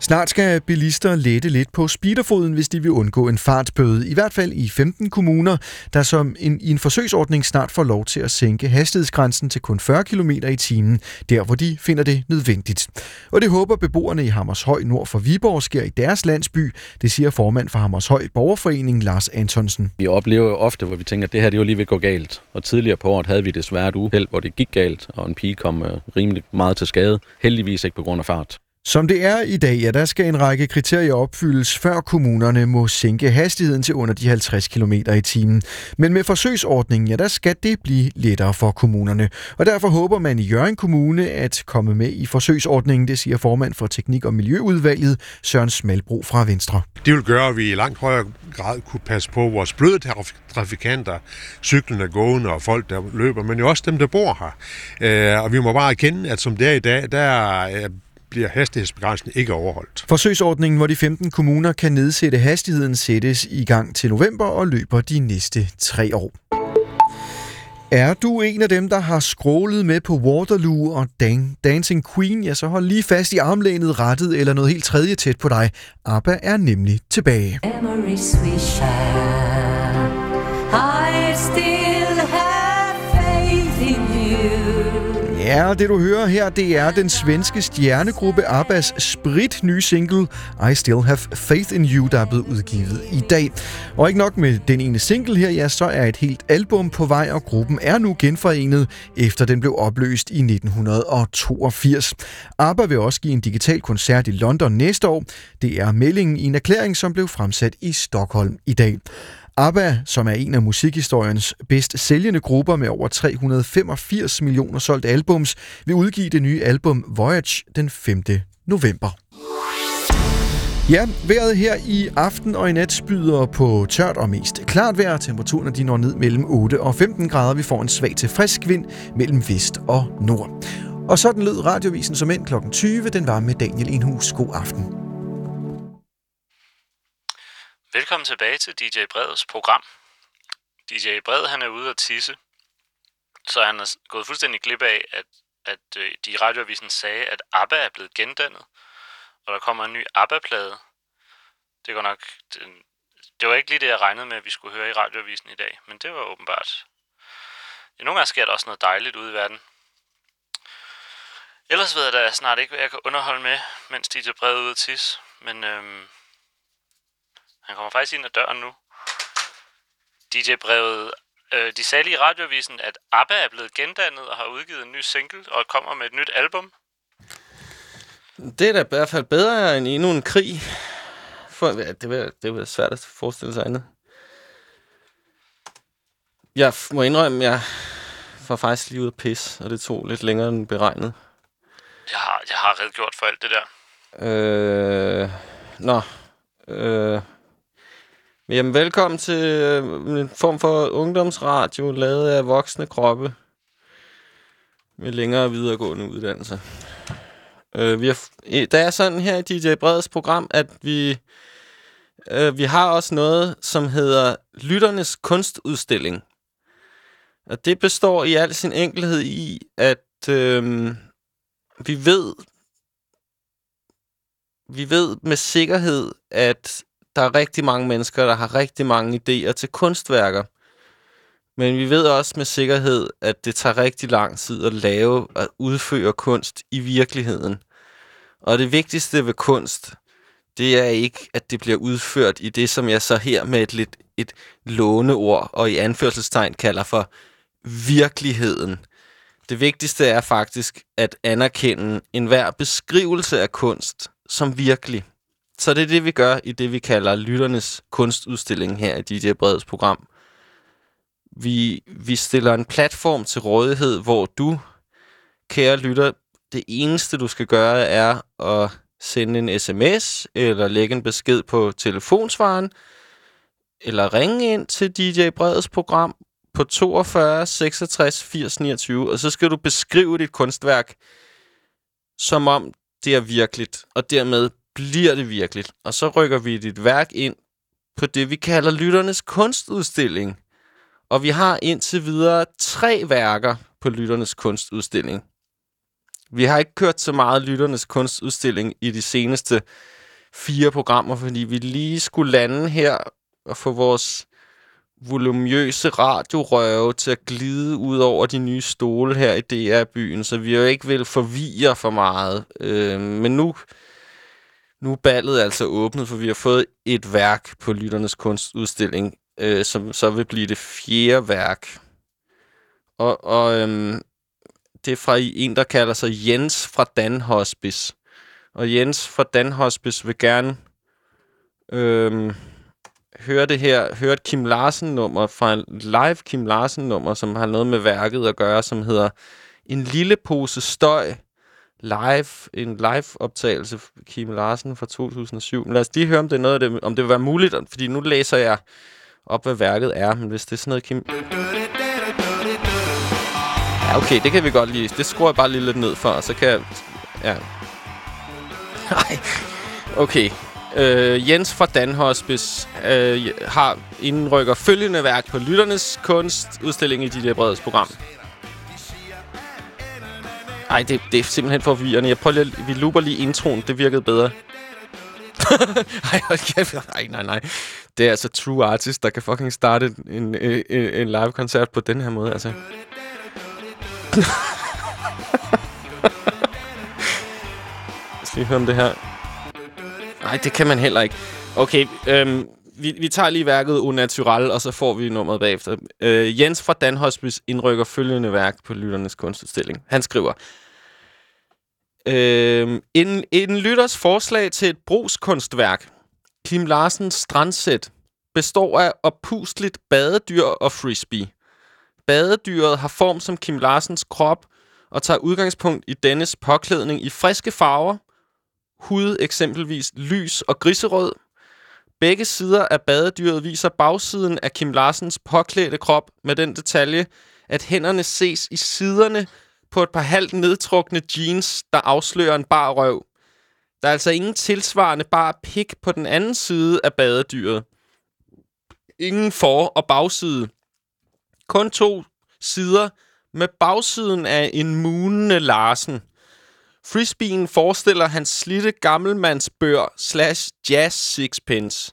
Snart skal bilister lette lidt på speederfoden, hvis de vil undgå en fartbøde. I hvert fald i 15 kommuner, der som en, i en forsøgsordning snart får lov til at sænke hastighedsgrænsen til kun 40 km i timen, der hvor de finder det nødvendigt. Og det håber beboerne i Hammershøj nord for Viborg sker i deres landsby, det siger formand for Hammershøj Borgerforening Lars Antonsen. Vi oplever jo ofte, hvor vi tænker, at det her det jo lige ved at gå galt. Og tidligere på året havde vi desværre et uheld, hvor det gik galt, og en pige kom øh, rimelig meget til skade. Heldigvis ikke på grund af fart. Som det er i dag, ja, der skal en række kriterier opfyldes, før kommunerne må sænke hastigheden til under de 50 km i timen. Men med forsøgsordningen, ja, der skal det blive lettere for kommunerne. Og derfor håber man i Jørgen Kommune at komme med i forsøgsordningen, det siger formand for Teknik- og Miljøudvalget, Søren Smalbro fra Venstre. Det vil gøre, at vi i langt højere grad kunne passe på vores bløde trafikanter, cyklende, gående og folk, der løber, men jo også dem, der bor her. Øh, og vi må bare erkende, at som det er i dag, der bliver hastighedsbegrænsningen ikke overholdt. Forsøgsordningen, hvor de 15 kommuner kan nedsætte hastigheden, sættes i gang til november og løber de næste tre år. Er du en af dem, der har scrollet med på Waterloo og Dan- Dancing Queen, ja, så hold lige fast i armlænet rettet eller noget helt tredje tæt på dig. ABBA er nemlig tilbage. Memories Ja, og det du hører her, det er den svenske stjernegruppe ABBAs sprit nye single I Still Have Faith in You, der er blevet udgivet i dag. Og ikke nok med den ene single her, ja, så er et helt album på vej, og gruppen er nu genforenet, efter den blev opløst i 1982. ABBA vil også give en digital koncert i London næste år. Det er meldingen i en erklæring, som blev fremsat i Stockholm i dag. ABBA, som er en af musikhistoriens bedst sælgende grupper med over 385 millioner solgte albums, vil udgive det nye album Voyage den 5. november. Ja, vejret her i aften og i nat byder på tørt og mest klart vejr. Temperaturen de når ned mellem 8 og 15 grader. Vi får en svag til frisk vind mellem vest og nord. Og sådan lød radiovisen som end kl. 20. Den var med Daniel Enhus. God aften. Velkommen tilbage til DJ Breds program. DJ Bred han er ude at tisse, så han er gået fuldstændig glip af, at, at øh, de i radioavisen sagde, at ABBA er blevet gendannet, og der kommer en ny ABBA-plade. Det går nok... Det, det var ikke lige det, jeg regnede med, at vi skulle høre i radioavisen i dag, men det var åbenbart... Ja, nogle gange sker der også noget dejligt ude i verden. Ellers ved jeg da snart ikke, hvad jeg kan underholde med, mens DJ Bred er ude at tisse, men øhm, han kommer faktisk ind ad døren nu. DJ-brevet. Øh, de sagde lige i radioavisen, at ABBA er blevet gendannet og har udgivet en ny single og kommer med et nyt album. Det er da i hvert fald bedre end endnu en krig. For, ja, det, vil, det vil svært at forestille sig andet. Jeg må indrømme, jeg var faktisk lige ude at pisse, og det tog lidt længere end beregnet. Jeg har, jeg har redegjort for alt det der. Øh, nå. Øh, jamen, velkommen til øh, en form for ungdomsradio, lavet af voksne kroppe med længere videregående uddannelse. Øh, vi har, der er sådan her i DJ Breds program, at vi, øh, vi har også noget, som hedder Lytternes Kunstudstilling. Og det består i al sin enkelhed i, at øh, vi ved, vi ved med sikkerhed, at der er rigtig mange mennesker, der har rigtig mange idéer til kunstværker. Men vi ved også med sikkerhed, at det tager rigtig lang tid at lave og udføre kunst i virkeligheden. Og det vigtigste ved kunst, det er ikke, at det bliver udført i det, som jeg så her med et lidt et låneord og i anførselstegn kalder for virkeligheden. Det vigtigste er faktisk at anerkende enhver beskrivelse af kunst som virkelig. Så det er det, vi gør i det, vi kalder lytternes kunstudstilling her i DJ Breds program. Vi, vi stiller en platform til rådighed, hvor du, kære lytter, det eneste, du skal gøre, er at sende en sms, eller lægge en besked på telefonsvaren, eller ringe ind til DJ Breds program på 42 66 80 29, og så skal du beskrive dit kunstværk, som om det er virkeligt, og dermed bliver det virkeligt. Og så rykker vi dit værk ind på det, vi kalder lytternes kunstudstilling. Og vi har indtil videre tre værker på lytternes kunstudstilling. Vi har ikke kørt så meget lytternes kunstudstilling i de seneste fire programmer, fordi vi lige skulle lande her og få vores volumøse radiorøve til at glide ud over de nye stole her i DR-byen, så vi jo ikke vil forvirre for meget. Øh, men nu, nu er ballet altså åbnet, for vi har fået et værk på Lytternes Kunstudstilling, øh, som så vil blive det fjerde værk. Og, og øhm, det er fra en, der kalder sig Jens fra Dan Hospice. Og Jens fra Dan Hospice vil gerne øhm, høre det her, høre et Kim Larsen-nummer fra en live Kim Larsen-nummer, som har noget med værket at gøre, som hedder En lille pose støj live, en live-optagelse Kim Larsen fra 2007. Men lad os lige høre, om det er noget af det, om det vil være muligt, fordi nu læser jeg op, hvad værket er, men hvis det er sådan noget Kim... Ja, okay, det kan vi godt lige. Det skruer jeg bare lige lidt ned for, og så kan jeg... Ja. Nej. Okay. Øh, Jens fra Danhospis øh, har indrykker følgende værk på Lytternes kunstudstilling i DJ Breds program. Ej, det, det er simpelthen for forvirrende. Jeg prøver lige, vi looper lige introen. Det virkede bedre. Ej, hold kæft. Ej, nej, nej. Det er altså True Artist, der kan fucking starte en, en, en, live-koncert på den her måde, altså. Jeg os lige høre om det her. Nej, det kan man heller ikke. Okay, øhm, vi, vi tager lige værket Unatural, og så får vi nummeret bagefter. Øh, Jens fra Dan Hospice indrykker følgende værk på Lytternes kunstudstilling. Han skriver... Øh, en, en lytters forslag til et brugskunstværk, Kim Larsens strandsæt, består af oppusligt badedyr og frisbee. Badedyret har form som Kim Larsens krop og tager udgangspunkt i dennes påklædning i friske farver, hud eksempelvis lys og griserød. Begge sider af badedyret viser bagsiden af Kim Larsens påklædte krop med den detalje, at hænderne ses i siderne på et par halvt nedtrukne jeans, der afslører en bar røv. Der er altså ingen tilsvarende bar pik på den anden side af badedyret. Ingen for- og bagside. Kun to sider med bagsiden af en munende Larsen. Frisbeen forestiller hans slitte gammelmandsbør slash jazz sixpence.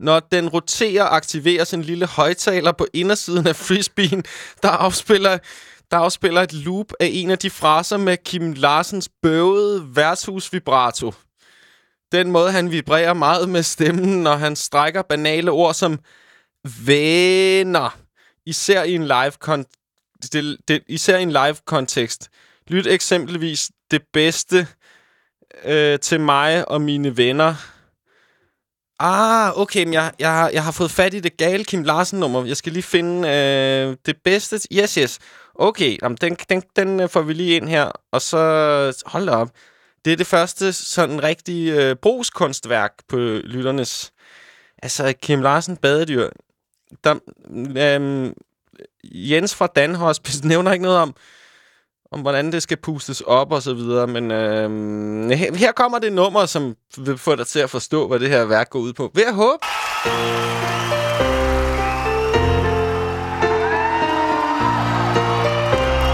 Når den roterer, aktiveres en lille højtaler på indersiden af frisbeen, der afspiller, der afspiller et loop af en af de fraser med Kim Larsens bøvede værtshusvibrato. Den måde, han vibrerer meget med stemmen, når han strækker banale ord som venner. Især i en live kon- det, det, især i en live kontekst. Lyt eksempelvis det bedste øh, til mig og mine venner. Ah, okay, men jeg, jeg, har- jeg har fået fat i det gale Kim Larsen-nummer. Jeg skal lige finde øh, det bedste. Yes, yes. Okay, jamen, den, den, den øh, får vi lige ind her. Og så, hold da op. Det er det første sådan rigtige øh, brugskunstværk på lytternes. Altså, Kim Larsen badedyr. Der, øh, Jens fra Dan nævner ikke noget om, om hvordan det skal pustes op og så videre, men øhm, her, her kommer det nummer, som vil få dig til at forstå, hvad det her værk går ud på. Ved at håbe.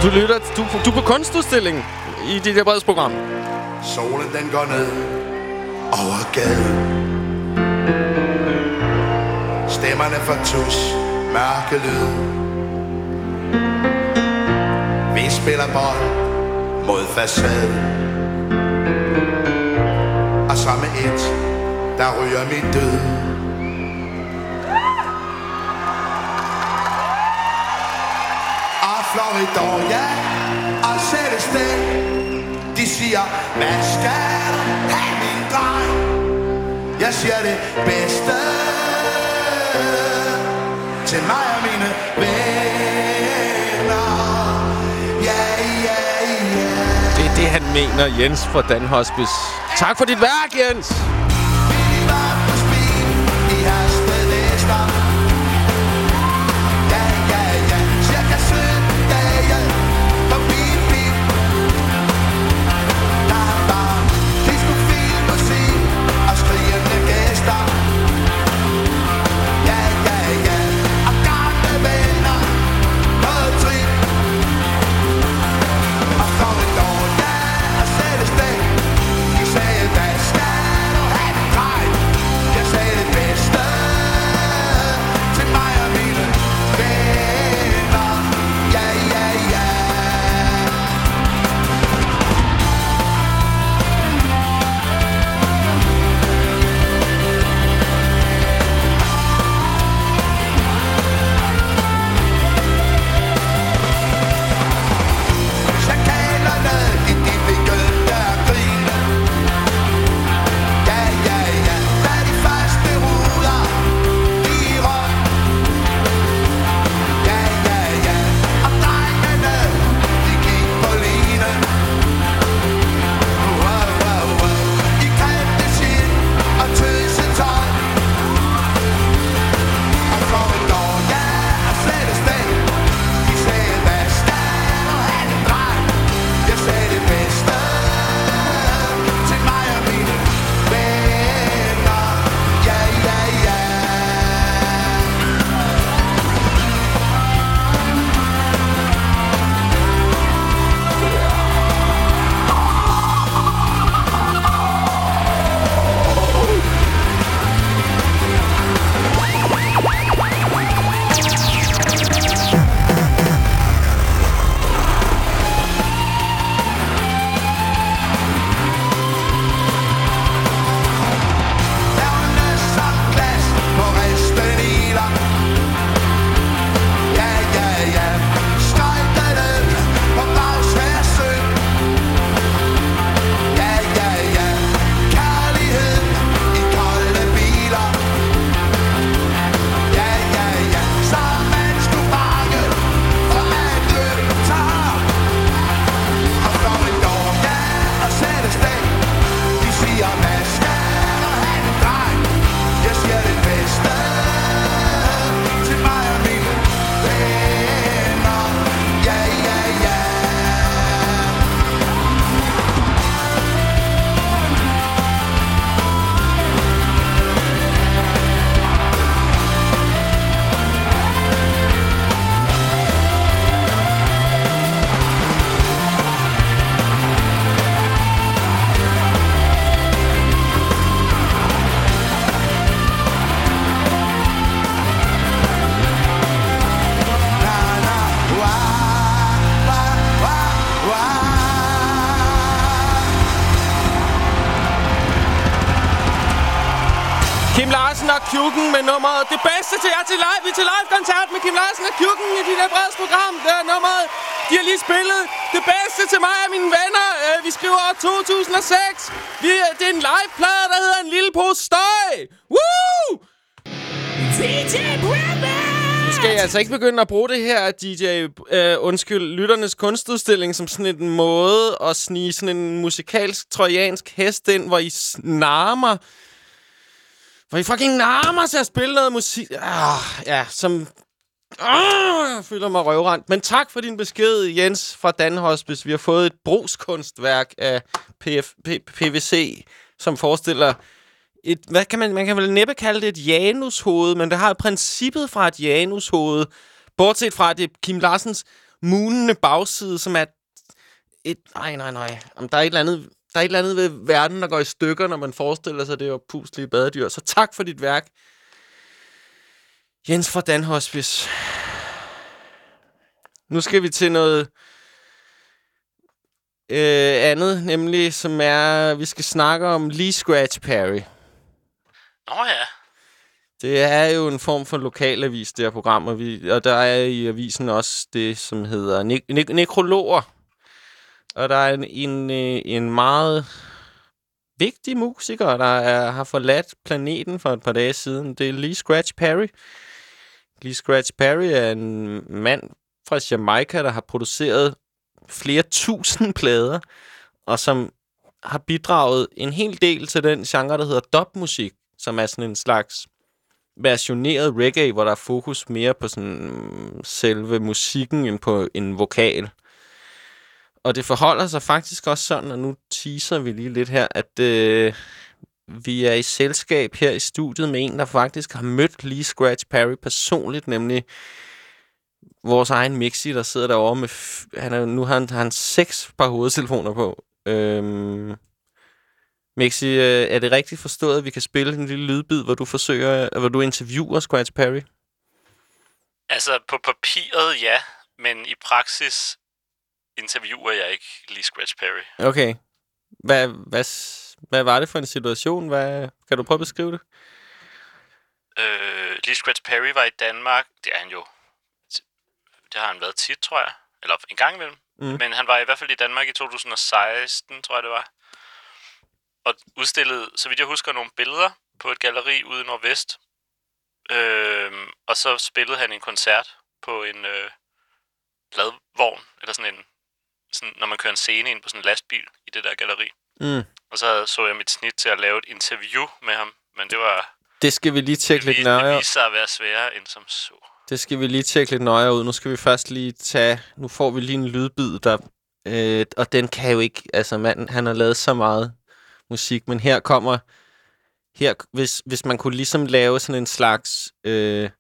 Du lytter, du, du er på kunstudstilling i dit her program. Solen den går ned over gaden Stemmerne fra tus, mørke lyd spiller bold mod facaden Og så med et, der ryger min død Og Florida, og sætte sted de siger, hvad skal du have, min dreng? Jeg siger det bedste til mig og mine venner. Han mener, Jens fra Dan Hospice. Tak for dit værk, Jens! Bedste til live. Vi er til live-koncert med Kim Larsen og Kjukken i dit breds program. Det er nummeret. De har lige spillet det bedste til mig og mine venner. Øh, Vi skriver år 2006. Vi, er- det er en live-plade, der hedder En Lille Pose Støj. Woo! DJ Nu skal jeg altså ikke begynde at bruge det her DJ, øh, undskyld, lytternes kunstudstilling som sådan en måde at snige sådan en musikalsk trojansk hest ind, hvor I snarmer hvor I fucking nærmer sig at spille noget musik. Ah, ja, som... Ah, jeg føler mig røvrendt. Men tak for din besked, Jens fra Dan Hospice. Vi har fået et brugskunstværk af PF, P, PVC, som forestiller et, hvad kan man, man kan vel næppe kalde det et janushoved, men det har princippet fra et janushoved, bortset fra, at det er Kim Larsens munende bagside, som er et... Nej, nej, nej. Jamen, der er et eller andet... Der er et eller andet ved verden, der går i stykker, når man forestiller sig det er puslige badedyr. Så tak for dit værk. Jens fra Dan Hospice. Nu skal vi til noget øh, andet, nemlig som er, vi skal snakke om Lee Scratch Perry. Nå ja. Det er jo en form for lokalavis, det her program, og, vi, og der er i avisen også det, som hedder ne- ne- nekrologer. Og der er en, en, øh, en meget vigtig musiker, der er, har forladt planeten for et par dage siden. Det er Lee Scratch Perry. Lee Scratch Perry er en mand fra Jamaica, der har produceret flere tusind plader, og som har bidraget en hel del til den genre, der hedder dubmusik, som er sådan en slags versioneret reggae, hvor der er fokus mere på sådan selve musikken end på en vokal. Og det forholder sig faktisk også sådan, og nu teaser vi lige lidt her, at øh, vi er i selskab her i studiet med en, der faktisk har mødt Lee Scratch Perry personligt, nemlig vores egen Mixi, der sidder derovre med... Han er, nu har han, har han seks par hovedtelefoner på. Øhm, Mixi, øh, er det rigtigt forstået, at vi kan spille en lille lydbid, hvor du forsøger, hvor du interviewer Scratch Perry? Altså, på papiret, ja. Men i praksis interviewer jeg ikke lige Scratch Perry. Okay. Hvad, hvad, hvad var det for en situation? Hvad, kan du prøve at beskrive det? Øh, Lee Scratch Perry var i Danmark. Det er han jo. Det har han været tit, tror jeg. Eller en gang imellem. Mm. Men han var i hvert fald i Danmark i 2016, tror jeg det var. Og udstillede, så vidt jeg husker, nogle billeder på et galleri ude i Nordvest. Øhm, og så spillede han en koncert på en øh, ladvogn, eller sådan en, sådan, når man kører en scene ind på sådan en lastbil i det der galleri. Mm. Og så så jeg mit snit til at lave et interview med ham, men det var Det skal vi lige tjekke lidt det nøjere. viste sig at være sværere end som så. Det skal vi lige tjekke lidt nøjere ud. Nu skal vi først lige tage... Nu får vi lige en lydbid, der... Øh, og den kan jo ikke... Altså, manden, han har lavet så meget musik, men her kommer... Her, hvis, hvis man kunne ligesom lave sådan en slags øh,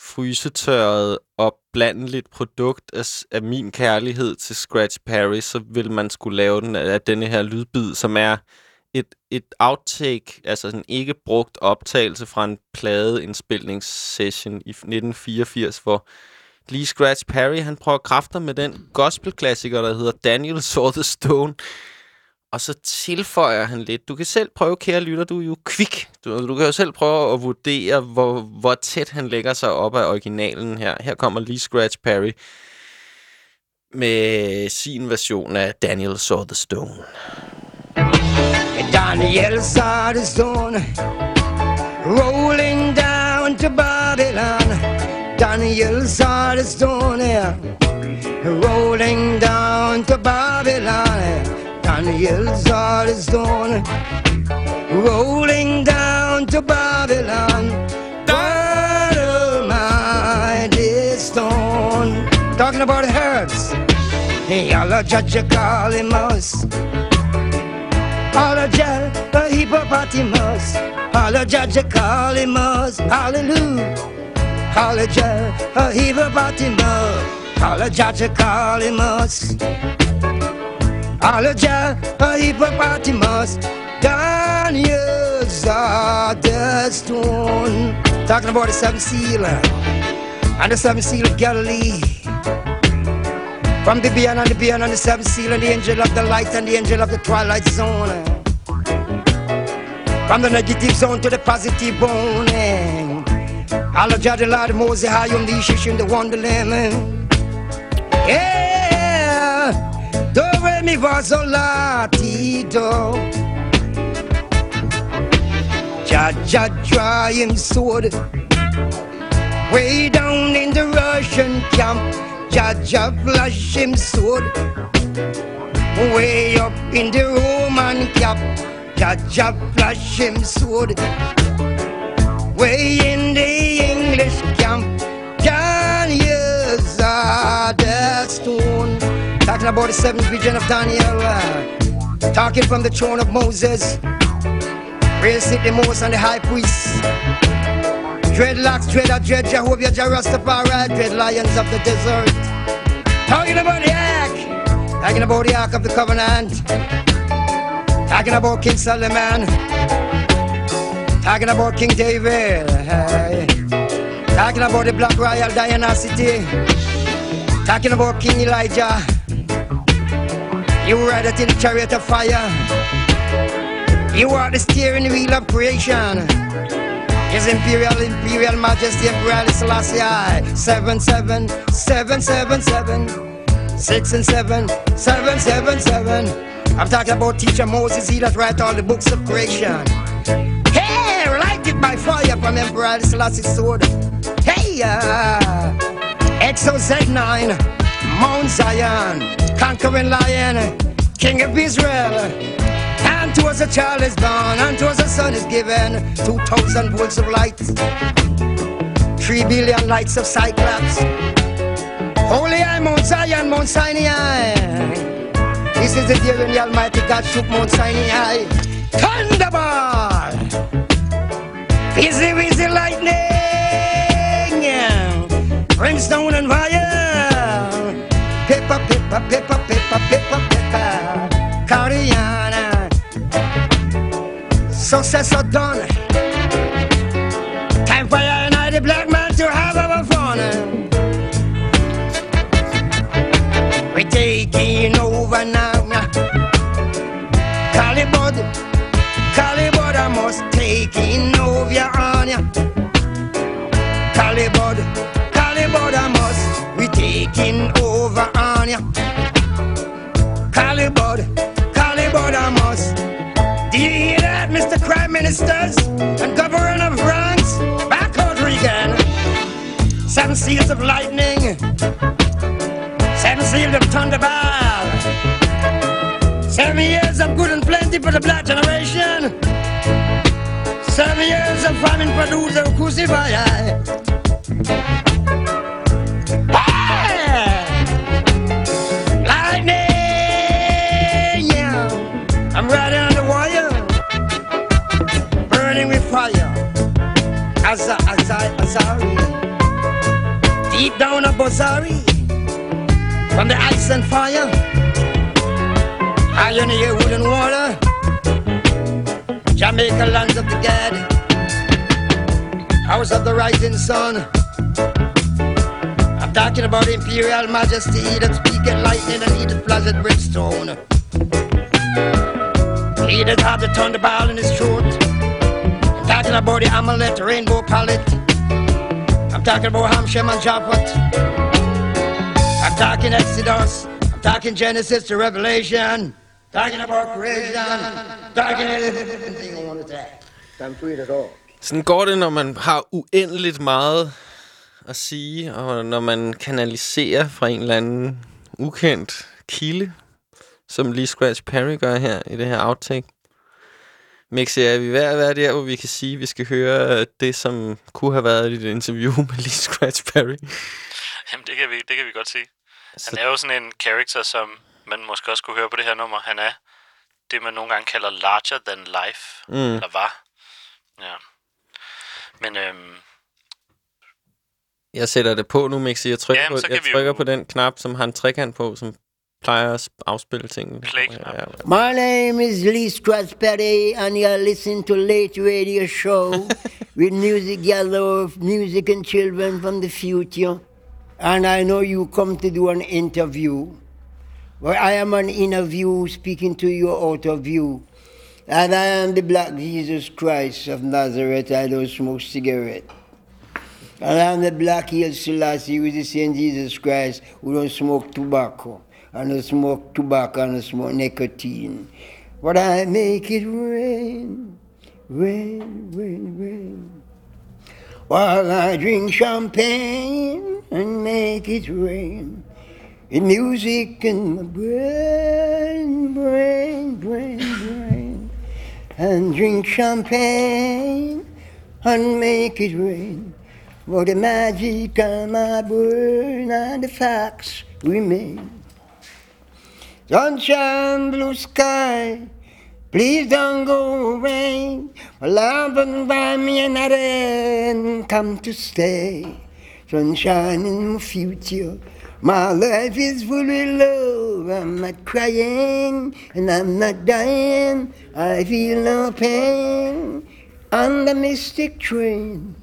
frysetørret og blandeligt produkt af, af min kærlighed til Scratch Perry, så vil man skulle lave den af, af denne her lydbid, som er et, et outtake, altså en ikke brugt optagelse fra en pladeindspilningssession i 1984, hvor Lee Scratch Perry, han prøver kræfter med den gospelklassiker, der hedder Daniel Saw the Stone, og så tilføjer han lidt. Du kan selv prøve, kære lytter, du er jo kvik. Du, du kan jo selv prøve at vurdere, hvor, hvor tæt han lægger sig op af originalen her. Her kommer lige Scratch Perry med sin version af Daniel Saw the Stone. Daniel saw the stone rolling down to Babylon. Daniel saw the stone yeah, rolling down to Babylon. Daniel saw the stone rolling down to Babylon. What a mighty stone. Talking about herbs. Yellow judge you call him mouse. Hallelujah, a hippopotamus. Hallelujah, call him us. Hallelujah. Hallelujah, a hippopotamus. Hallelujah, call him us. Hallelujah, a hippopotamus. Daniel saw the stone. Talking about the seven seal and the seven seal of Galilee. From the beyond and the beyond and the seven seal and the angel of the light and the angel of the twilight zone. From the negative zone to the positive bone. Allah Jah the Lord Moses High on the shish in the wonderland. Yeah, mi fa sol la ti do. Jah Jah draw him sword way down in the Russian camp. Jah flash him sword way up in the Roman camp. Jah flash him sword way in the English camp. Can use uh, the stone. Talking about the seventh vision of Daniel. uh, talking from the throne of Moses. Where sit the most and the high priest. Dreadlocks, dread a dread Jehovah, Jah Rastafari, dread lions of the desert. Talking about the ark, talking about the ark of the covenant. Talking about King Solomon, talking about King David. hey. Talking about the Black Royal Dynasty. Talking about King Elijah. You ride it in the chariot of fire. You are the steering wheel of creation. His Imperial, Imperial Majesty Emperor Selassie I. Seven, seven, seven, seven, seven, six and seven, seven, seven, seven. I'm talking about teacher Moses, he that write all the books of creation. Hey, light it by fire from Emperor Selassie's sword. Hey, uh, Exo Z9, Mount Zion, conquering lion, King of Israel. And to us a child is born, and to us a son is given. Two thousand volts of light, three billion lights of Cyclops. Holy I, Mount Zion, Mount Sinai. This is the day when the Almighty God shook Mount Sinai. Thunderball! Busy, busy lightning! Brimstone and fire! Pippa, pippa, pippa, pippa, pippa, pippa, Cariana. Sans cesse ordonne seals of lightning. Seven seals of thunderball. Seven years of good and plenty for the black generation. Seven years of famine for those who crucify. Lightning! Yeah. I'm riding on the wire, burning with fire. As I, Azari. Deep down a Bozari, from the ice and fire. High on the air, wood and water. Jamaica, lands of the dead. House of the rising sun. I'm talking about Imperial Majesty that speaketh lightning and he that flasheth brimstone. He that hath the thunderball in his throat. I'm talking about the amulet, rainbow palette. Talking about Hamshem and Japhet. I'm talking Exodus. I'm talking Genesis to Revelation. Talking about creation. Talking anything I want to say. I'm free at all. Sådan går det, når man har uendeligt meget at sige, og når man kanaliserer fra en eller anden ukendt kilde, som lige Scratch Perry gør her i det her outtake. Mixi, er vi ved at være der, hvor vi kan sige, at vi skal høre det, som kunne have været i et interview med lige Scratch Perry? Jamen, det kan, vi, det kan vi godt sige. Han er jo sådan en character, som man måske også kunne høre på det her nummer. Han er det, man nogle gange kalder larger than life. Mm. Eller var. Ja. Men øhm, Jeg sætter det på nu, Mixi. Jeg trykker, Jamen, på, så jeg trykker jo- på den knap, som har en trekant på, som plejer at afspille tingene. Ja, ja. My name is Lee Strasberry, and you're listening to Late Radio Show with music galore, music and children from the future. And I know you come to do an interview. Well, I am an interview speaking to you out of you. And I am the black Jesus Christ of Nazareth. I don't smoke cigarette. And I'm the black heel Selassie who is the same Jesus Christ who don't smoke tobacco. I don't smoke tobacco, and I smoke nicotine. But I make it rain, rain, rain, rain. While I drink champagne and make it rain. In music in my brain, brain, brain, brain. And drink champagne and make it rain. For the magic on my brain and the facts remain. Sunshine, blue sky, please don't go away. Love and by me and I then come to stay. Sunshine in my future. My life is full of love. I'm not crying and I'm not dying. I feel no pain on the mystic train.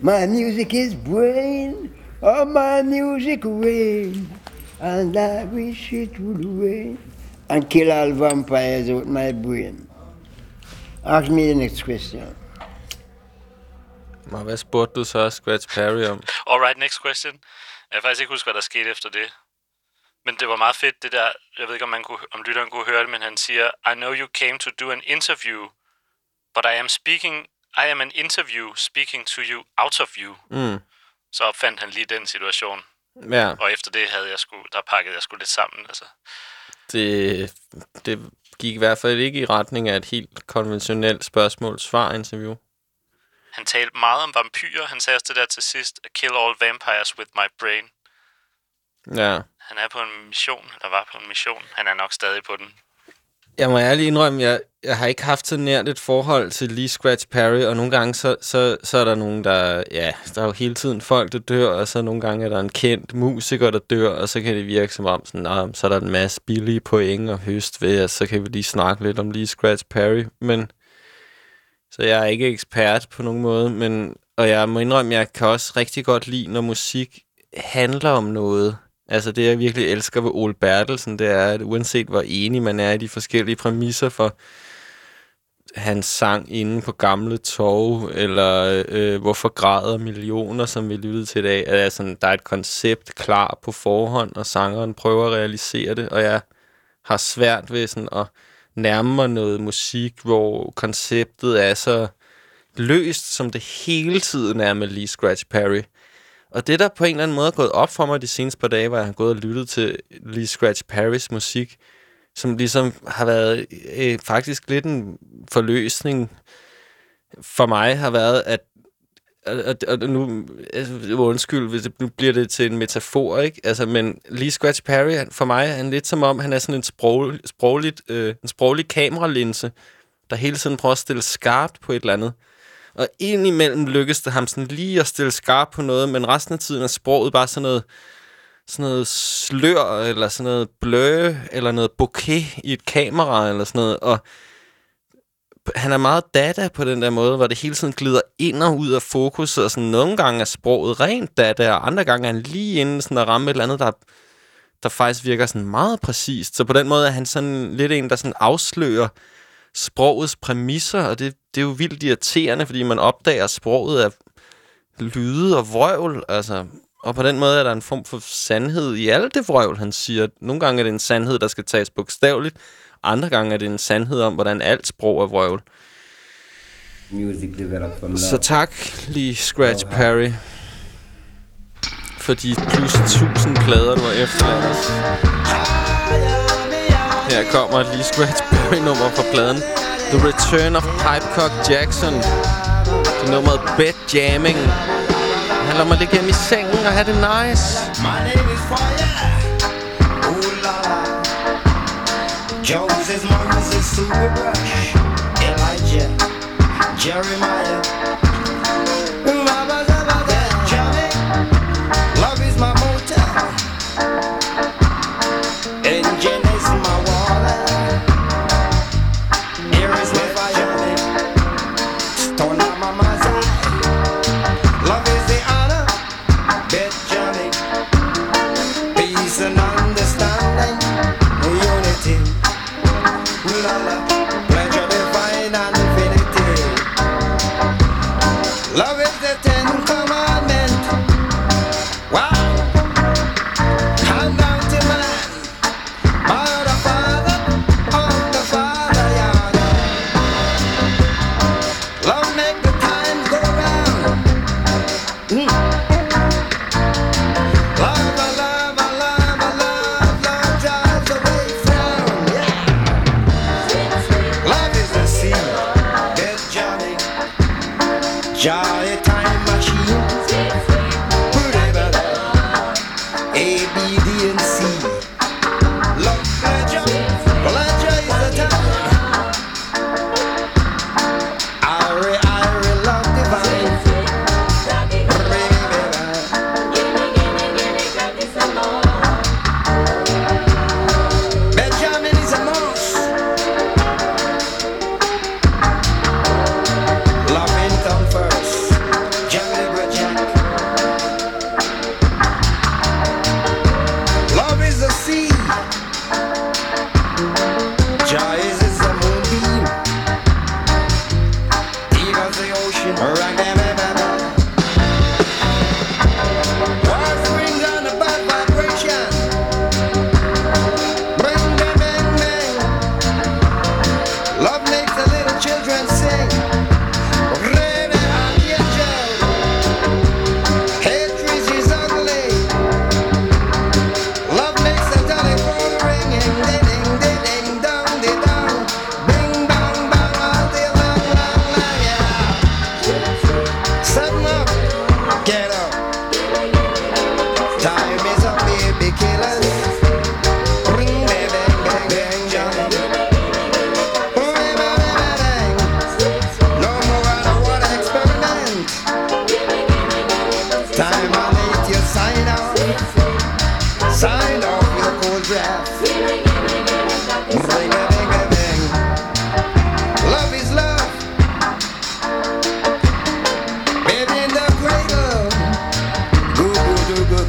My music is brain, oh my music rain, and I wish it would rain and kill all vampires with my brain. Ask me the next question. Og hvad spurgte du så Scratch Perry om? Alright, next question. Jeg kan faktisk ikke huske, hvad der skete efter det. Men det var meget fedt, det der. Jeg ved ikke, om, man kunne, om lytteren kunne høre det, men han siger, I know you came to do an interview, but I am speaking, I am an interview speaking to you out of you. Mm. Så opfandt han lige den situation. Ja. Og efter det havde jeg sgu, der pakkede jeg sgu lidt sammen. Altså. Det, det gik i hvert fald ikke i retning af et helt konventionelt spørgsmål-svar-interview. Han talte meget om vampyrer. Han sagde også det der til sidst, kill all vampires with my brain. Ja. Han er på en mission, eller var på en mission. Han er nok stadig på den. Jeg må ærligt indrømme, jeg, jeg har ikke haft så nært et forhold til lige Scratch Perry, og nogle gange så, så, så er der nogen, der... Ja, der er jo hele tiden folk, der dør, og så nogle gange er der en kendt musiker, der dør, og så kan det virke som om, sådan, nah, så er der en masse billige point og høst ved, og så kan vi lige snakke lidt om lige Scratch Perry, men... Så jeg er ikke ekspert på nogen måde, men... Og jeg må indrømme, jeg kan også rigtig godt lide, når musik handler om noget. Altså det, jeg virkelig elsker ved Ole Bertelsen, det er, at uanset hvor enig man er i de forskellige præmisser for han sang inde på gamle tog, eller øh, hvorfor græder millioner, som vi lyttede til i dag, at altså, der er et koncept klar på forhånd, og sangeren prøver at realisere det, og jeg har svært ved sådan at nærme mig noget musik, hvor konceptet er så løst, som det hele tiden er med Lee Scratch Perry. Og det, der på en eller anden måde er gået op for mig de seneste par dage, hvor jeg har gået og lyttet til Lee Scratch Perrys musik, som ligesom har været øh, faktisk lidt en forløsning for mig, har været, at og, og nu, altså, undskyld, hvis det, nu bliver det til en metafor, ikke? Altså, men Lee Scratch Perry, han, for mig er han lidt som om, han er sådan en, sprog, sprogligt, øh, en sproglig kameralinse, der hele tiden prøver at stille skarpt på et eller andet. Og indimellem lykkes det ham sådan lige at stille skarpt på noget, men resten af tiden er sproget bare sådan noget, sådan noget slør, eller sådan noget blø, eller noget bouquet i et kamera, eller sådan noget. Og han er meget data på den der måde, hvor det hele tiden glider ind og ud af fokus, og sådan nogle gange er sproget rent data, og andre gange er han lige inde sådan at ramme et eller andet, der, der faktisk virker sådan meget præcist. Så på den måde er han sådan lidt en, der sådan afslører sprogets præmisser, og det, det er jo vildt irriterende, fordi man opdager, at sproget er lyde og vrøvl, altså, og på den måde er der en form for sandhed i alt det vrøvl, han siger. Nogle gange er det en sandhed, der skal tages bogstaveligt, andre gange er det en sandhed om, hvordan alt sprog er vrøvl. Så tak lige Scratch Perry for de plus 1000 plader, du har efterladt os. Her kommer lige Scratch Perry nummer fra pladen. The Return of Pipecock Jackson. Det er nummeret Bed Jamming. Handler om at ligge hjemme i sengen og have det nice. My name is Fire. Ooh la la. Jones is Moses, Super Superbrush. Elijah, Jeremiah.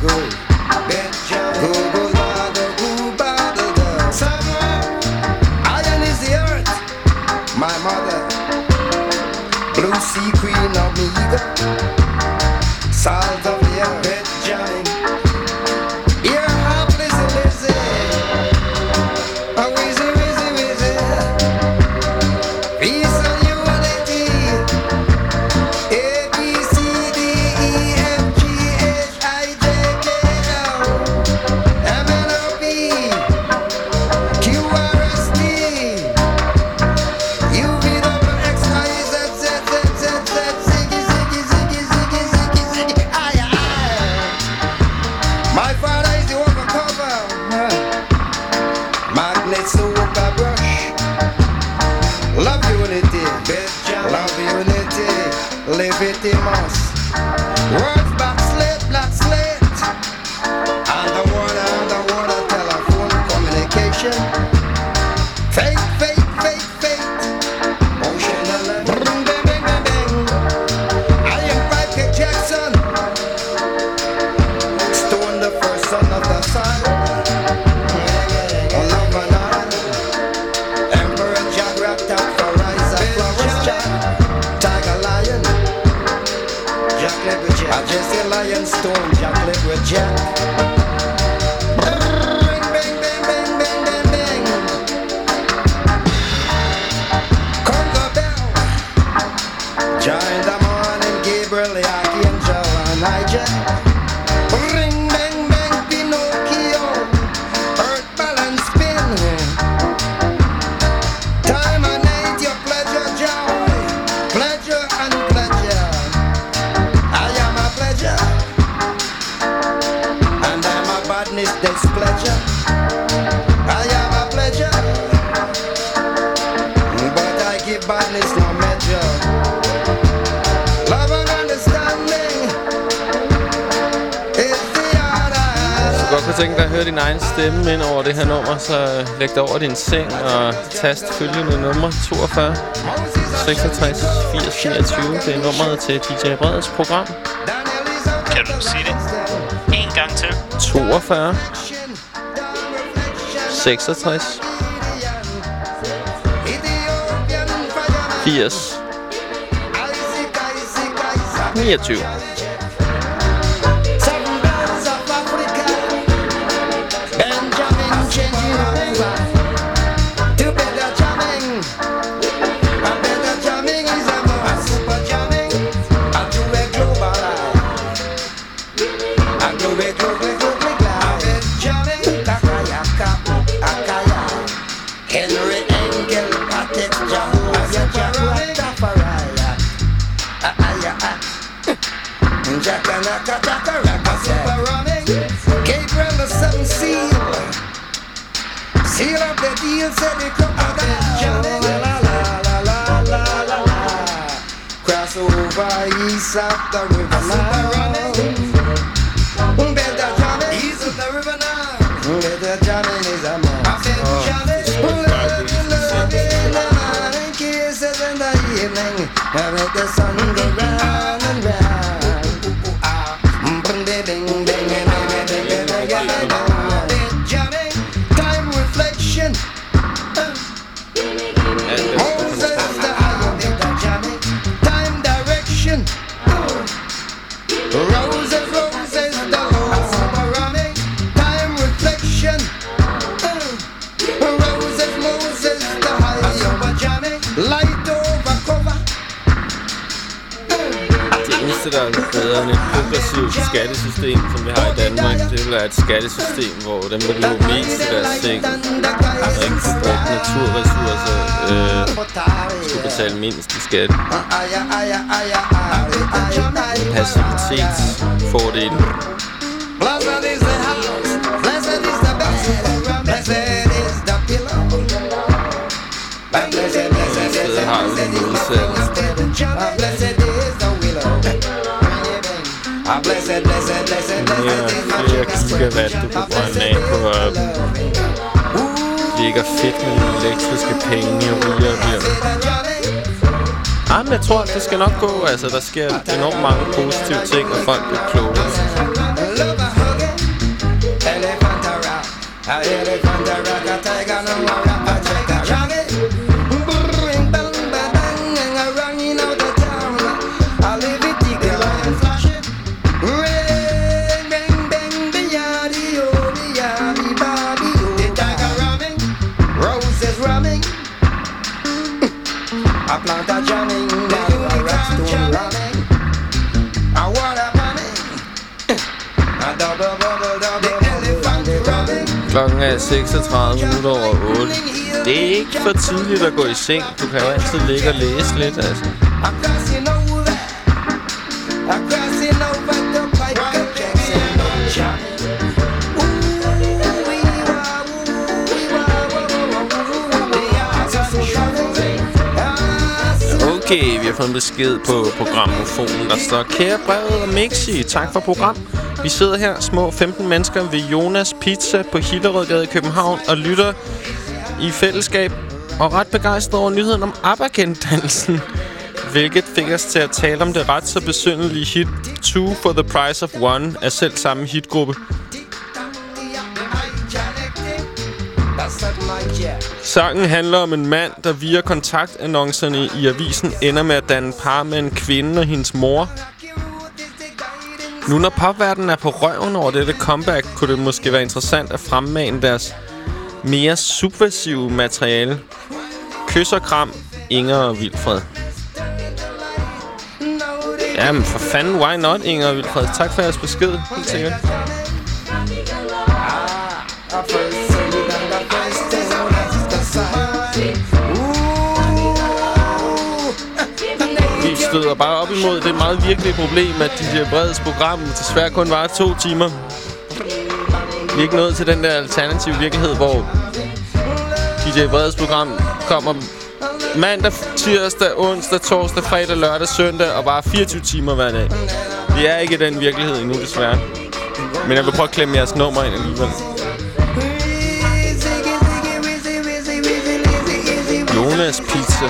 groove. læg dig over din seng og tast følgende nummer 42 66 80 24. Det er nummeret til DJ Breds program. Kan du sige det? En gang til. 42 66 80 29 the river running Better Johnny East of the river now. Better Johnny is a man I said Johnny Love you, love you in the morning Kisses in the evening And let the sun go round and round skattesystem, som vi har i Danmark, det vil være et skattesystem, hvor dem, der lever mest i deres ting, og altså ikke får brugt naturressourcer, øh, skulle betale mindst i skat. Passivitetsfordelen. Blessed is the house, blessed is the bed, blessed is the pillow. Blessed, blessed, the center of det modsatte. Ah, Mere gigawatt, du på at ligger fedt med de elektriske penge, og rigere bliver du. Ah, jeg tror, det skal nok gå. Altså, der sker enormt mange positive ting, og folk bliver klogere. 36 minutter over 8. Det er ikke for tidligt at gå i seng. Du kan jo altid ligge og læse lidt, altså. Okay, vi har fået en besked på programmofonen, der står Kære brevet og Mixi, tak for program. Vi sidder her, små 15 mennesker ved Jonas Pizza på Hillerødgade i København og lytter i fællesskab og ret begejstret over nyheden om ABBA-gendansen. Hvilket fik os til at tale om det ret så besynderlige hit Two for the Price of One af selv samme hitgruppe. Sangen handler om en mand, der via kontaktannoncerne i avisen ender med at danne par med en kvinde og hendes mor. Nu når popverdenen er på røven over dette comeback, kunne det måske være interessant at fremmane deres mere subversive materiale. Kys og kram, Inger og Vilfred. Jamen for fanden, why not, Inger og Vilfred? Tak for jeres besked, helt sikkert. Støder bare op imod det meget virkelige problem, at DJ Breds program desværre kun var to timer. Vi er ikke nået til den der alternative virkelighed, hvor DJ Breds program kommer mandag, tirsdag, onsdag, torsdag, fredag, lørdag, søndag og bare 24 timer hver dag. Vi er ikke i den virkelighed endnu, desværre. Men jeg vil prøve at klemme jeres nummer ind alligevel. Jonas Pizza.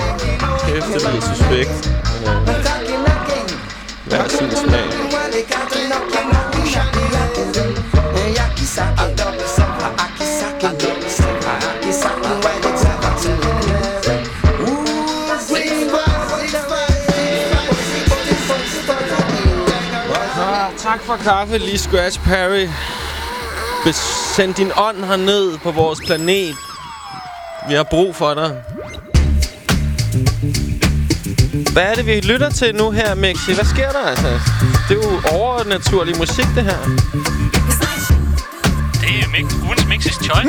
Kæft, det lyder suspekt. Men, øh, Hver sin smag. Tak for kaffe, lige Scratch Perry. Send din ånd herned på vores planet. Vi har brug for dig. Hvad er det, vi lytter til nu her, Mixi? Hvad sker der, altså? Det er jo overnaturlig musik, det her. Det er mix, ugens Mixis Choice.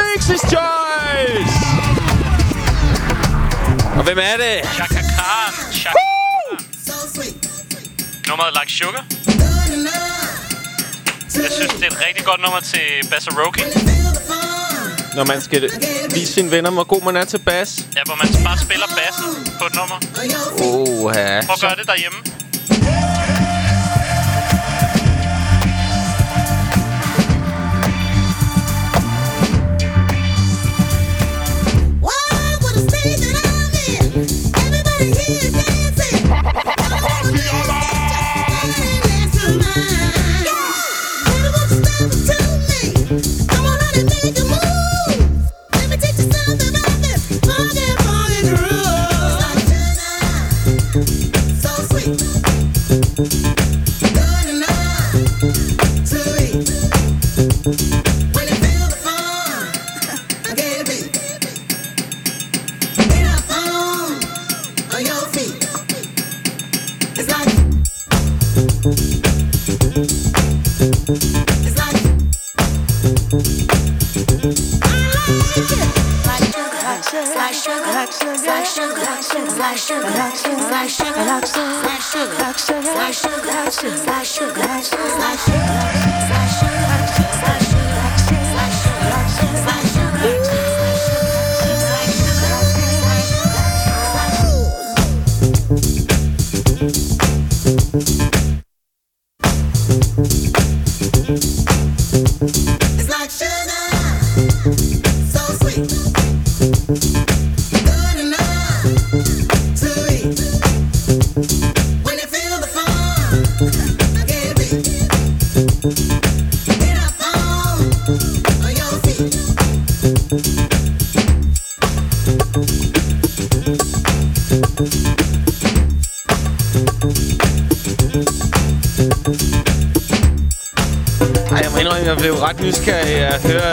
Mixis Choice! Og hvem er det? Chaka Khan. Chaka. Nummeret Like Sugar. Jeg synes, det er et rigtig godt nummer til Bassaroki. Når man skal vise sine venner, hvor god man er til bas. Ja, hvor man bare spiller bassen på et nummer. Åh, ja. Prøv at gøre det derhjemme. Ej,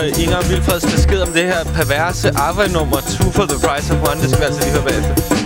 at Inger Vilfreds besked om det her perverse ABBA-nummer 2 for the price of one. Det skal vi altså lige høre bagefter.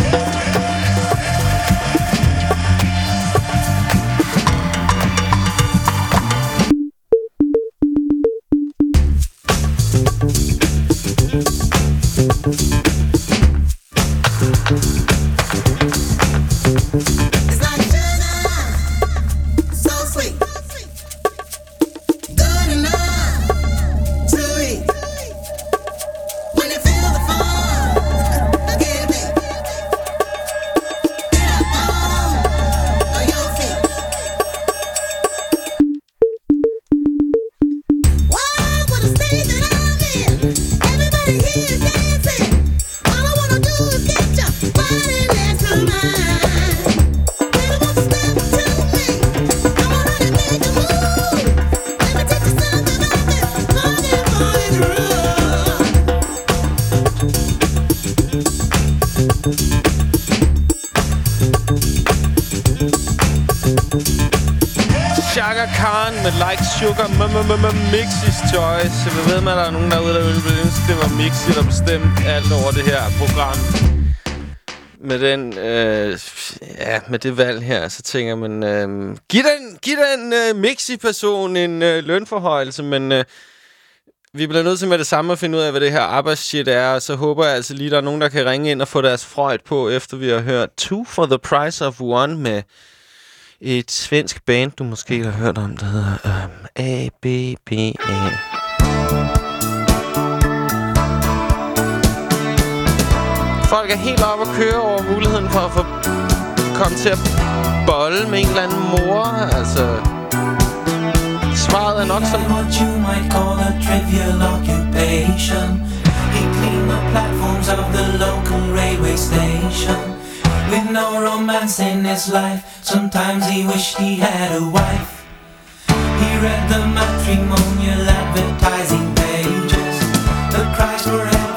Mixis Choice. Jeg ved, at der er nogen derude, der ville ønske, det var Mixi, der bestemte alt over det her program. Med den, øh, ja, med det valg her, så tænker man, øh, giv den, giv den øh, Mixi-person en øh, lønforhøjelse, men øh, vi bliver nødt til med det samme at finde ud af, hvad det her arbejdsshit er, og så håber jeg altså lige, der er nogen, der kan ringe ind og få deres frøjt på, efter vi har hørt Two for the Price of One med et svensk band, du måske har hørt om, der hedder øhm, ABBA. Folk er helt oppe at køre over muligheden for at få komme til at bolle med en eller anden mor. Altså, svaret er nok sådan. what you might call a trivial occupation. He cleaned the platforms of the local railway station. With no romance in his life, sometimes he wished he had a wife. He read the matrimonial advertising pages, the cries for help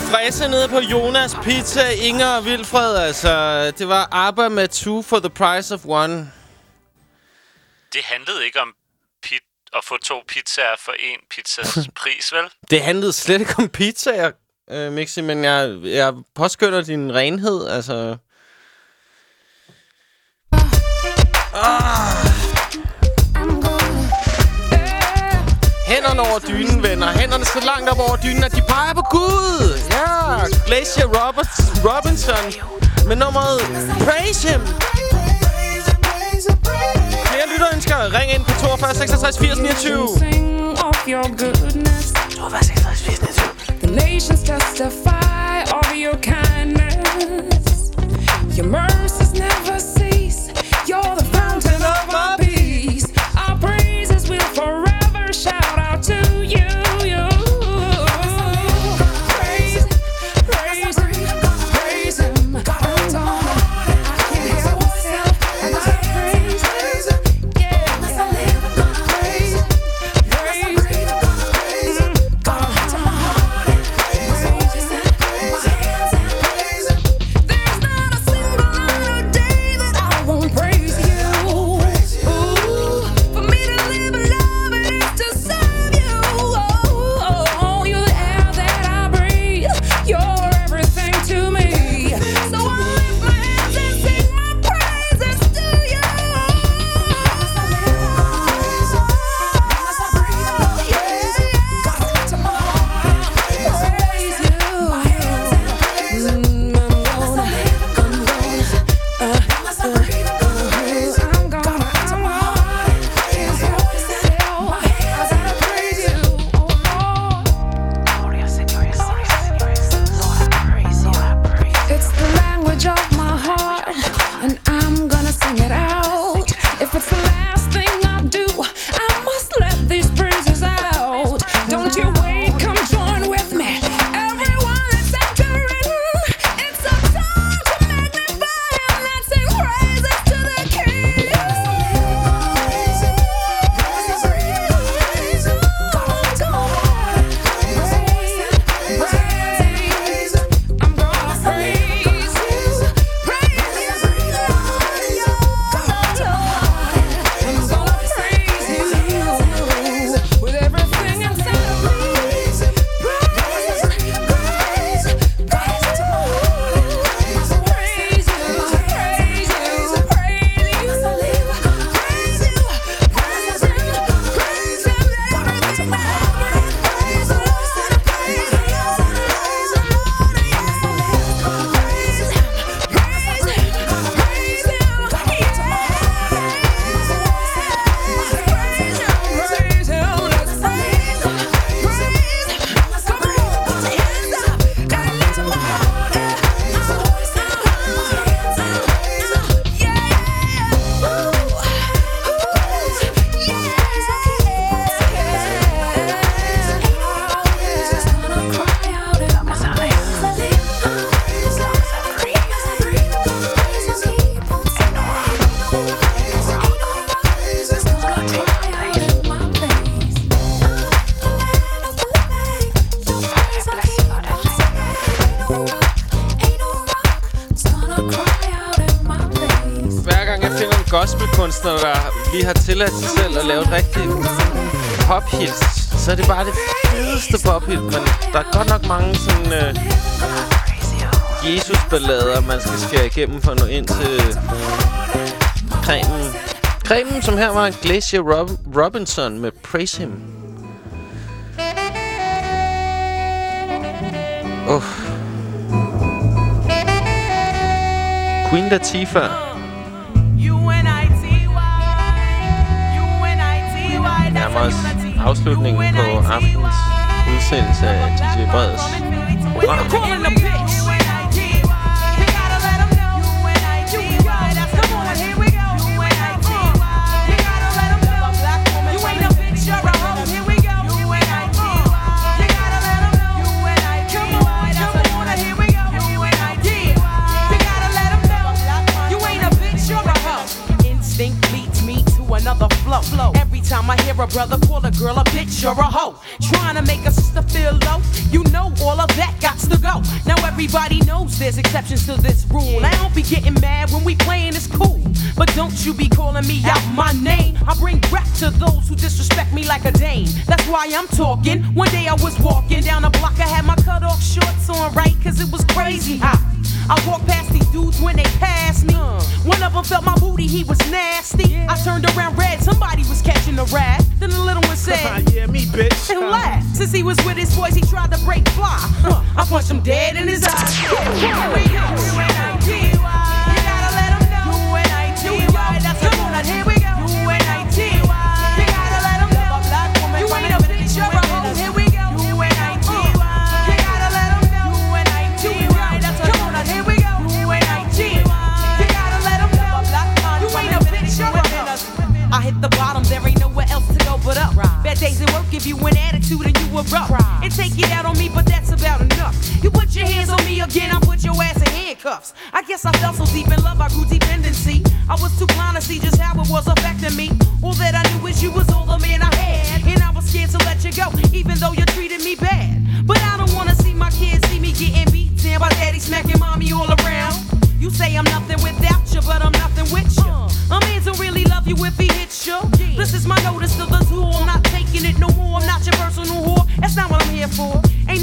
tilfredse nede på Jonas Pizza, Inger og Vilfred. Altså, det var ABBA med Two for the Price of One. Det handlede ikke om at få to pizzaer for en pizzas pris, vel? Det handlede slet ikke om pizzaer, øh, Mixi, men jeg, jeg påskynder din renhed, altså... Ah. hænderne over dynen, venner. Hænderne så langt op over dynen, at de peger på Gud. Ja. Glacier Roberts Robinson med nummeret Praise Him. Flere lytterønsker, ring ind på 42 66 80 29. 42 66 80 29. The nations testify of your kindness. Your mercies never cease. You're the fountain of all. Fedeste men der er godt nok mange sådan øh, Jesus-ballader, man skal skære igennem for at nå ind til cremen. Cremen, som her var Glacier Rob Robinson med Praise Him. Uh. Queen Latifah. Nærmere afslutningen på aftens udsendelse af DJ Breds. Program. Instinct leads me to another flow. flow. Every time I hear a brother call a girl a bitch or a hoe, trying to make a sister feel low, you know all of that got to go. Now everybody knows there's exceptions to this rule. I don't be getting mad when we playing it's cool, but don't you be calling me out my name. I bring rap to those who disrespect me like a dame. That's why I'm talking. One day I was walking down the block, I had my cut off shorts on right, cause it was crazy hot. I walked past these dudes when they passed me. Uh. One of them felt my booty, he was nasty. I turned around red, somebody was catching a rat. Then the little one said, Yeah, me, bitch. And laughed. Since he was with his boys, he tried to break fly. Huh, I punched him dead in his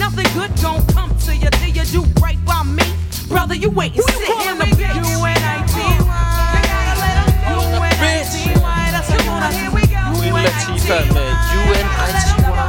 nothing good gon' come to you till you do right by me. Brother, you wait and sit in the bitch. You and I Queen Latifah med UNITY. You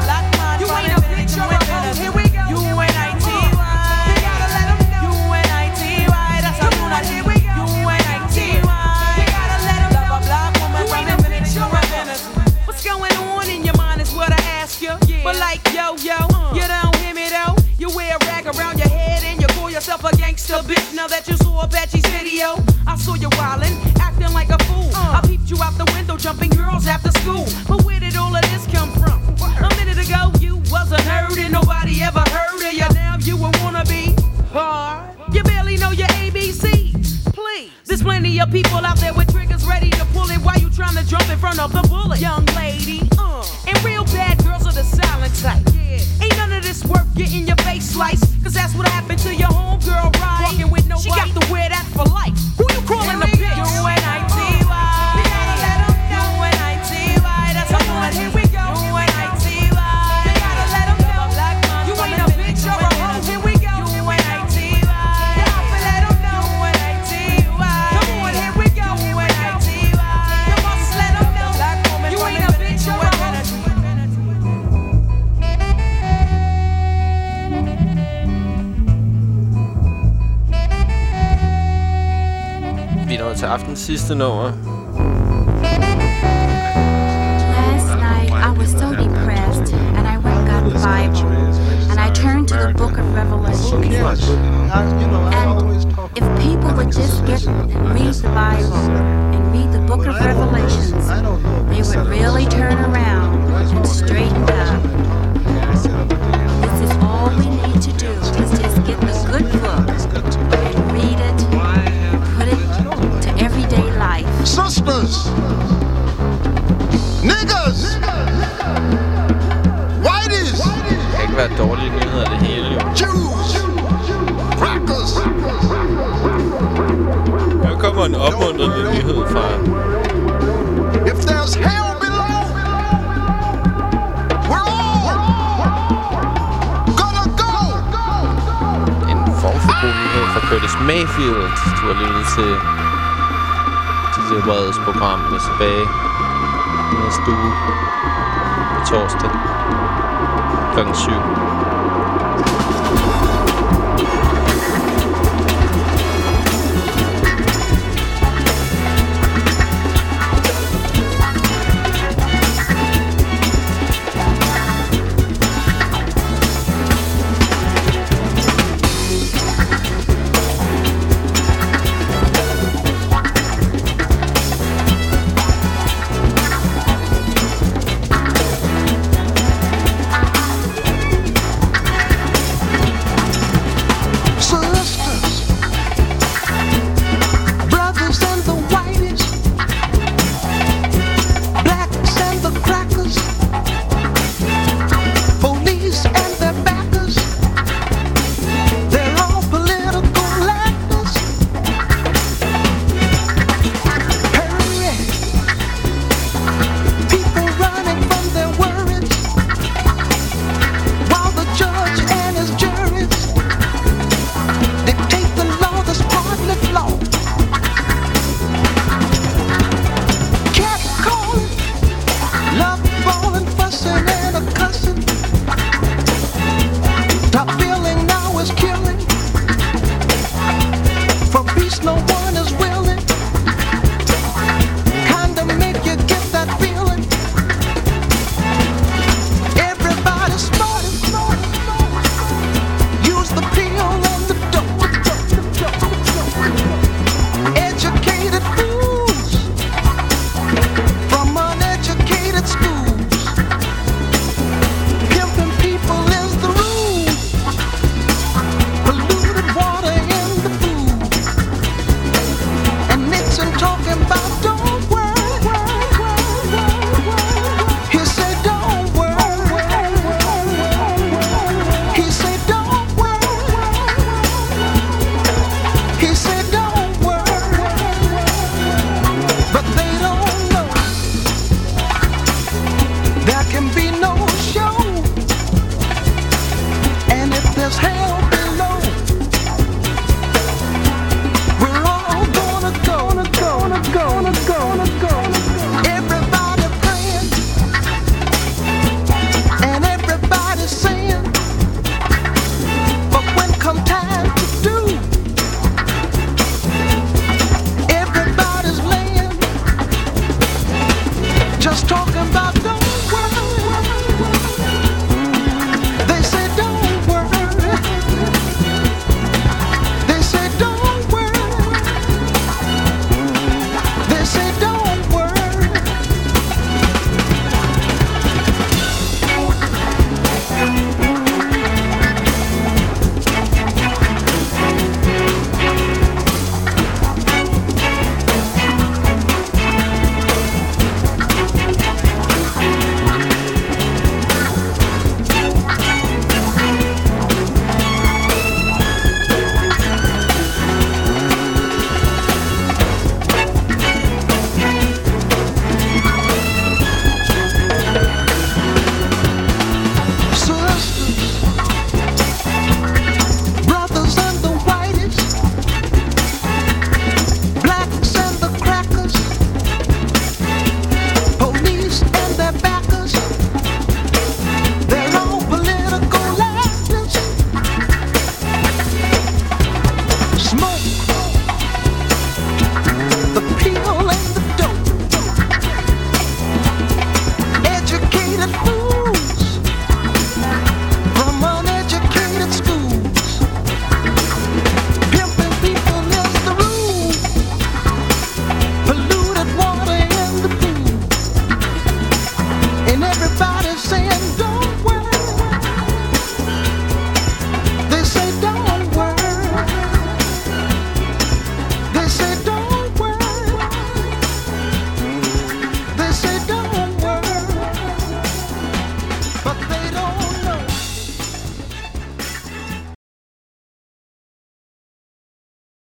a bitch. Now that you saw Apache's video, I saw you wildin', acting like a fool. I peeped you out the window, jumping girls after school. But where did all of this come from? A minute ago, you wasn't heard and nobody ever heard of you. Now you a wannabe hard. You barely know your ABCs. Please. There's plenty of people out there with triggers ready to pull it while you trying to jump in front of the bullet. Young lady, sliced. Cause that's what happened to your homegirl, right? Walking with nobody. She got to wear that for life. Who aftens sidste nummer. Last night I was so depressed, and I went and got the Bible, and I turned to the book of Revelation. And if people would just get and read the Bible and read the book of Revelations, they would really turn around and straighten up. This is all we need to do is just get the kan være dårlige nyheder, det hele jo. Her kommer en opmuntrende nyhed fra... If there's hell below, we're all gonna go! En form for god nyhed fra Curtis Mayfield. Du har lyttet til DJ Breds program. Vi tilbage næste uge på torsdag. 等去。